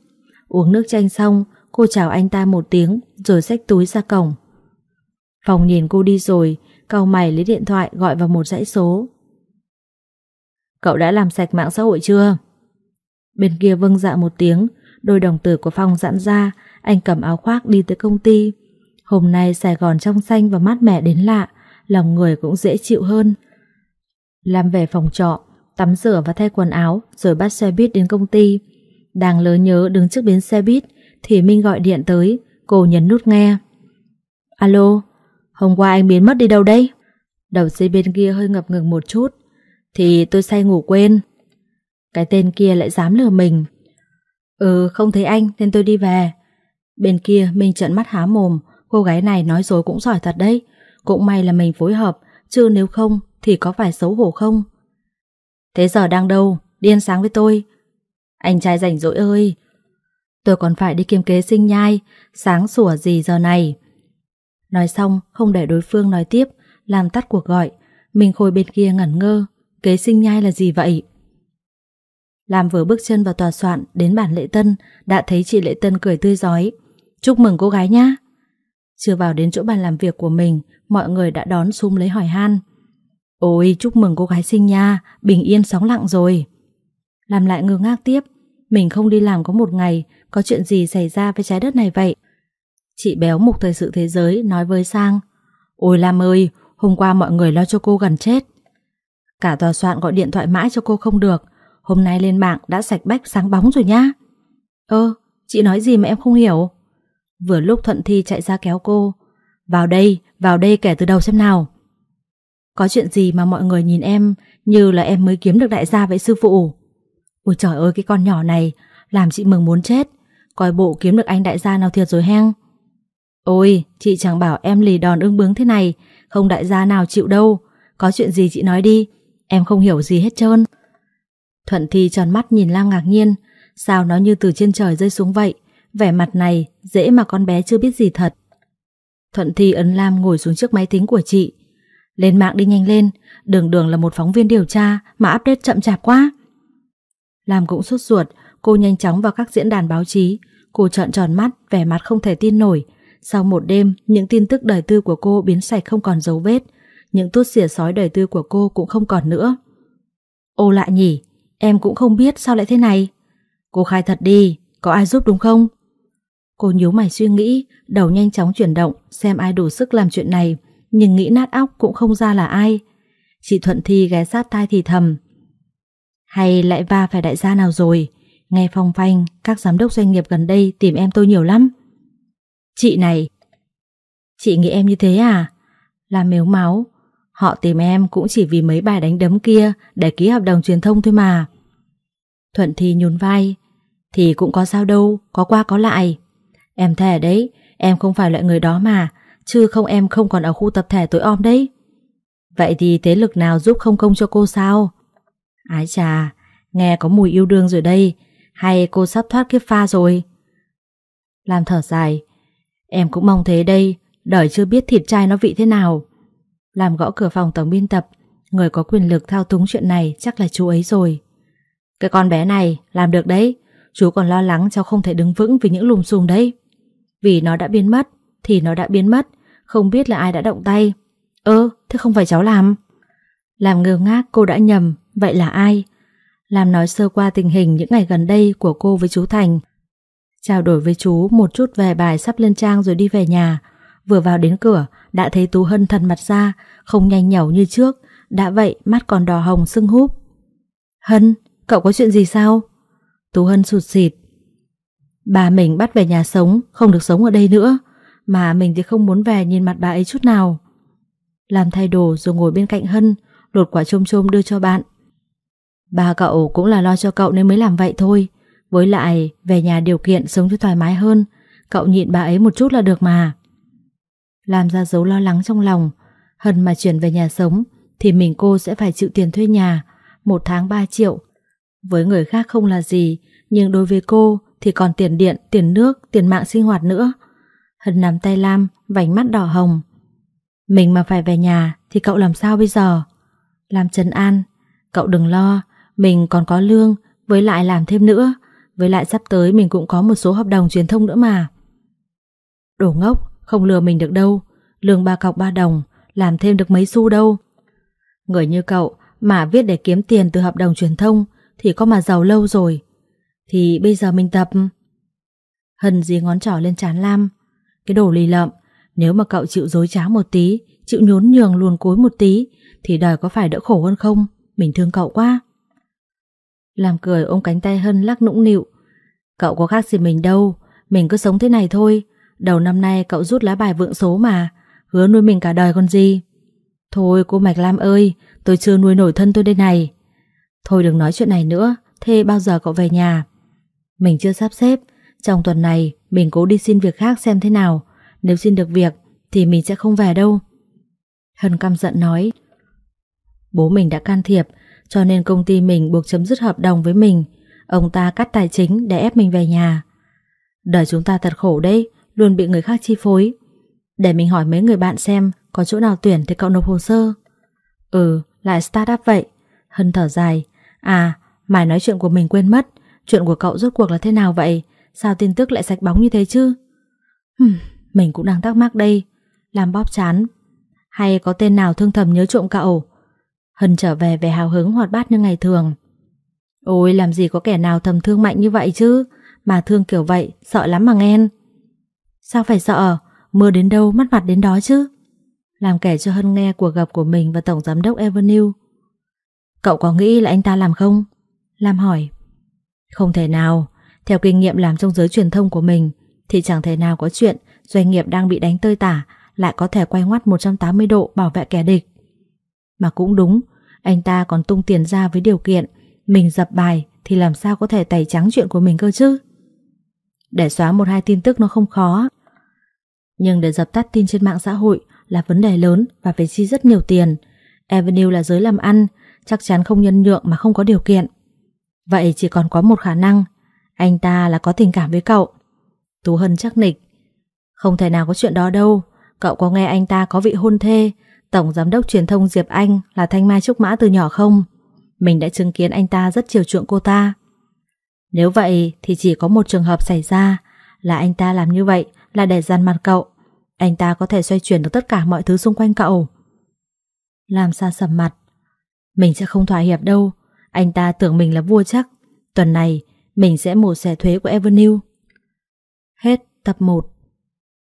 B: Uống nước chanh xong, cô chào anh ta một tiếng rồi xách túi ra cổng. Phòng nhìn cô đi rồi, cau mày lấy điện thoại gọi vào một dãy số. Cậu đã làm sạch mạng xã hội chưa? Bên kia vâng dạ một tiếng, đôi đồng tử của Phong giãn ra, anh cầm áo khoác đi tới công ty. Hôm nay Sài Gòn trong xanh và mát mẻ đến lạ, lòng người cũng dễ chịu hơn. Làm về phòng trọ, tắm rửa và thay quần áo rồi bắt xe buýt đến công ty. Đang lớn nhớ đứng trước bến xe buýt thì Minh gọi điện tới, cô nhấn nút nghe. Alo, hôm qua anh biến mất đi đâu đấy? Đầu dây bên kia hơi ngập ngừng một chút, thì tôi say ngủ quên. Cái tên kia lại dám lừa mình. Ừ, không thấy anh nên tôi đi về. Bên kia Minh trợn mắt há mồm, cô gái này nói dối cũng giỏi thật đấy. Cũng may là mình phối hợp, chứ nếu không thì có phải xấu hổ không? Thế giờ đang đâu? Điên sáng với tôi. Anh trai rảnh rỗi ơi. Tôi còn phải đi kiếm kế sinh nhai, sáng sủa gì giờ này. Nói xong, không để đối phương nói tiếp, làm tắt cuộc gọi. Mình khôi bên kia ngẩn ngơ, kế sinh nhai là gì vậy? Làm vừa bước chân vào tòa soạn đến bản lễ tân, đã thấy chị lễ tân cười tươi giói. Chúc mừng cô gái nhá. Chưa vào đến chỗ bàn làm việc của mình, mọi người đã đón sum lấy hỏi han. Ôi, chúc mừng cô gái sinh nha, bình yên sóng lặng rồi. Làm lại ngơ ngác tiếp, mình không đi làm có một ngày, có chuyện gì xảy ra với trái đất này vậy? Chị béo mục thời sự thế giới nói với Sang. Ôi Lam ơi, hôm qua mọi người lo cho cô gần chết. Cả tòa soạn gọi điện thoại mãi cho cô không được, hôm nay lên mạng đã sạch bách sáng bóng rồi nhá. Ơ, chị nói gì mà em không hiểu? Vừa lúc Thuận Thi chạy ra kéo cô. Vào đây, vào đây kể từ đầu xem nào. Có chuyện gì mà mọi người nhìn em như là em mới kiếm được đại gia vậy sư phụ? Ôi trời ơi cái con nhỏ này, làm chị mừng muốn chết. Coi bộ kiếm được anh đại gia nào thiệt rồi heng. Ôi, chị chẳng bảo em lì đòn ưng bướng thế này, không đại gia nào chịu đâu. Có chuyện gì chị nói đi, em không hiểu gì hết trơn. Thuận Thi tròn mắt nhìn Lam ngạc nhiên, sao nó như từ trên trời rơi xuống vậy. Vẻ mặt này dễ mà con bé chưa biết gì thật. Thuận Thi ấn Lam ngồi xuống trước máy tính của chị. Lên mạng đi nhanh lên, đường đường là một phóng viên điều tra mà update chậm chạp quá. làm cũng sốt ruột, cô nhanh chóng vào các diễn đàn báo chí. Cô trợn tròn mắt, vẻ mặt không thể tin nổi. Sau một đêm, những tin tức đời tư của cô biến sạch không còn dấu vết. Những tuốt xỉa sói đời tư của cô cũng không còn nữa. Ô lạ nhỉ, em cũng không biết sao lại thế này. Cô khai thật đi, có ai giúp đúng không? Cô nhíu mày suy nghĩ, đầu nhanh chóng chuyển động, xem ai đủ sức làm chuyện này, nhưng nghĩ nát óc cũng không ra là ai. Chị Thuận Thi ghé sát tai thì thầm. Hay lại va phải đại gia nào rồi? Nghe phong phanh, các giám đốc doanh nghiệp gần đây tìm em tôi nhiều lắm. Chị này, chị nghĩ em như thế à? Là mếu máu, họ tìm em cũng chỉ vì mấy bài đánh đấm kia để ký hợp đồng truyền thông thôi mà. Thuận Thi nhún vai, thì cũng có sao đâu, có qua có lại. Em thề đấy, em không phải loại người đó mà, chứ không em không còn ở khu tập thể tối om đấy. Vậy thì thế lực nào giúp không công cho cô sao? Ái chà, nghe có mùi yêu đương rồi đây, hay cô sắp thoát kiếp pha rồi? Làm thở dài, em cũng mong thế đây, đời chưa biết thịt trai nó vị thế nào. Làm gõ cửa phòng tổng biên tập, người có quyền lực thao túng chuyện này chắc là chú ấy rồi. Cái con bé này làm được đấy, chú còn lo lắng cháu không thể đứng vững vì những lùm xùm đấy. Vì nó đã biến mất, thì nó đã biến mất, không biết là ai đã động tay. Ơ, thế không phải cháu làm. Làm ngơ ngác cô đã nhầm, vậy là ai? Làm nói sơ qua tình hình những ngày gần đây của cô với chú Thành. Trao đổi với chú một chút về bài sắp lên trang rồi đi về nhà. Vừa vào đến cửa, đã thấy Tú Hân thần mặt ra, không nhanh nhảu như trước, đã vậy mắt còn đỏ hồng sưng húp. Hân, cậu có chuyện gì sao? Tú Hân sụt xịt. Bà mình bắt về nhà sống, không được sống ở đây nữa. Mà mình thì không muốn về nhìn mặt bà ấy chút nào. Làm thay đồ rồi ngồi bên cạnh Hân, lột quả chôm chôm đưa cho bạn. Bà cậu cũng là lo cho cậu nên mới làm vậy thôi. Với lại, về nhà điều kiện sống cho thoải mái hơn, cậu nhịn bà ấy một chút là được mà. Làm ra dấu lo lắng trong lòng, Hân mà chuyển về nhà sống, thì mình cô sẽ phải chịu tiền thuê nhà, một tháng 3 triệu. Với người khác không là gì, nhưng đối với cô thì còn tiền điện, tiền nước, tiền mạng sinh hoạt nữa. Hân nắm tay Lam, vành mắt đỏ hồng. Mình mà phải về nhà thì cậu làm sao bây giờ? Làm trấn an, cậu đừng lo, mình còn có lương, với lại làm thêm nữa. Với lại sắp tới mình cũng có một số hợp đồng truyền thông nữa mà. Đồ ngốc, không lừa mình được đâu. Lương ba cọc ba đồng, làm thêm được mấy xu đâu. Người như cậu mà viết để kiếm tiền từ hợp đồng truyền thông thì có mà giàu lâu rồi. Thì bây giờ mình tập. Hân dí ngón trỏ lên trán Lam. Cái đồ lì lợm, nếu mà cậu chịu dối trá một tí, chịu nhún nhường luồn cối một tí, thì đời có phải đỡ khổ hơn không? Mình thương cậu quá. Làm cười ôm cánh tay Hân lắc nũng nịu. Cậu có khác gì mình đâu, mình cứ sống thế này thôi. Đầu năm nay cậu rút lá bài vượng số mà, hứa nuôi mình cả đời còn gì. Thôi cô Mạch Lam ơi, tôi chưa nuôi nổi thân tôi đây này. Thôi đừng nói chuyện này nữa, thế bao giờ cậu về nhà? Mình chưa sắp xếp, trong tuần này mình cố đi xin việc khác xem thế nào. Nếu xin được việc thì mình sẽ không về đâu. Hân căm giận nói. Bố mình đã can thiệp, cho nên công ty mình buộc chấm dứt hợp đồng với mình. Ông ta cắt tài chính để ép mình về nhà. Đời chúng ta thật khổ đấy, luôn bị người khác chi phối. Để mình hỏi mấy người bạn xem có chỗ nào tuyển thì cậu nộp hồ sơ. Ừ, lại start up vậy. Hân thở dài. À, mày nói chuyện của mình quên mất. Chuyện của cậu rốt cuộc là thế nào vậy? Sao tin tức lại sạch bóng như thế chứ? Hừm, mình cũng đang thắc mắc đây. Làm bóp chán. Hay có tên nào thương thầm nhớ trộm cậu? Hân trở về về hào hứng hoạt bát như ngày thường. Ôi làm gì có kẻ nào thầm thương mạnh như vậy chứ Mà thương kiểu vậy sợ lắm mà nghe Sao phải sợ Mưa đến đâu mắt mặt đến đó chứ Làm kể cho Hân nghe cuộc gặp của mình và Tổng Giám đốc Avenue Cậu có nghĩ là anh ta làm không? Lam hỏi Không thể nào theo kinh nghiệm làm trong giới truyền thông của mình Thì chẳng thể nào có chuyện Doanh nghiệp đang bị đánh tơi tả Lại có thể quay ngoắt 180 độ bảo vệ kẻ địch. Mà cũng đúng Anh ta còn tung tiền ra với điều kiện Mình dập bài Thì làm sao có thể tẩy trắng chuyện của mình cơ chứ? Để xóa một hai tin tức nó không khó. Nhưng để dập tắt tin trên mạng xã hội Là vấn đề lớn Và phải chi rất nhiều tiền. Avenue là giới làm ăn chắc chắn không nhân nhượng mà không có điều kiện. Vậy chỉ còn có một khả năng, anh ta là có tình cảm với cậu. Tú Hân chắc nịch. Không thể nào có chuyện đó đâu, cậu có nghe anh ta có vị hôn thê, Tổng Giám đốc Truyền thông Diệp Anh là Thanh Mai Trúc Mã từ nhỏ không? Mình đã chứng kiến anh ta rất chiều chuộng cô ta. Nếu vậy thì chỉ có một trường hợp xảy ra là anh ta làm như vậy là để gian mặt cậu. Anh ta có thể xoay chuyển được tất cả mọi thứ xung quanh cậu. Làm xa sầm mặt, mình sẽ không thỏa hiệp đâu Anh ta tưởng mình là vua chắc Tuần này mình sẽ mổ xẻ thuế của Avenue. Hết tập 1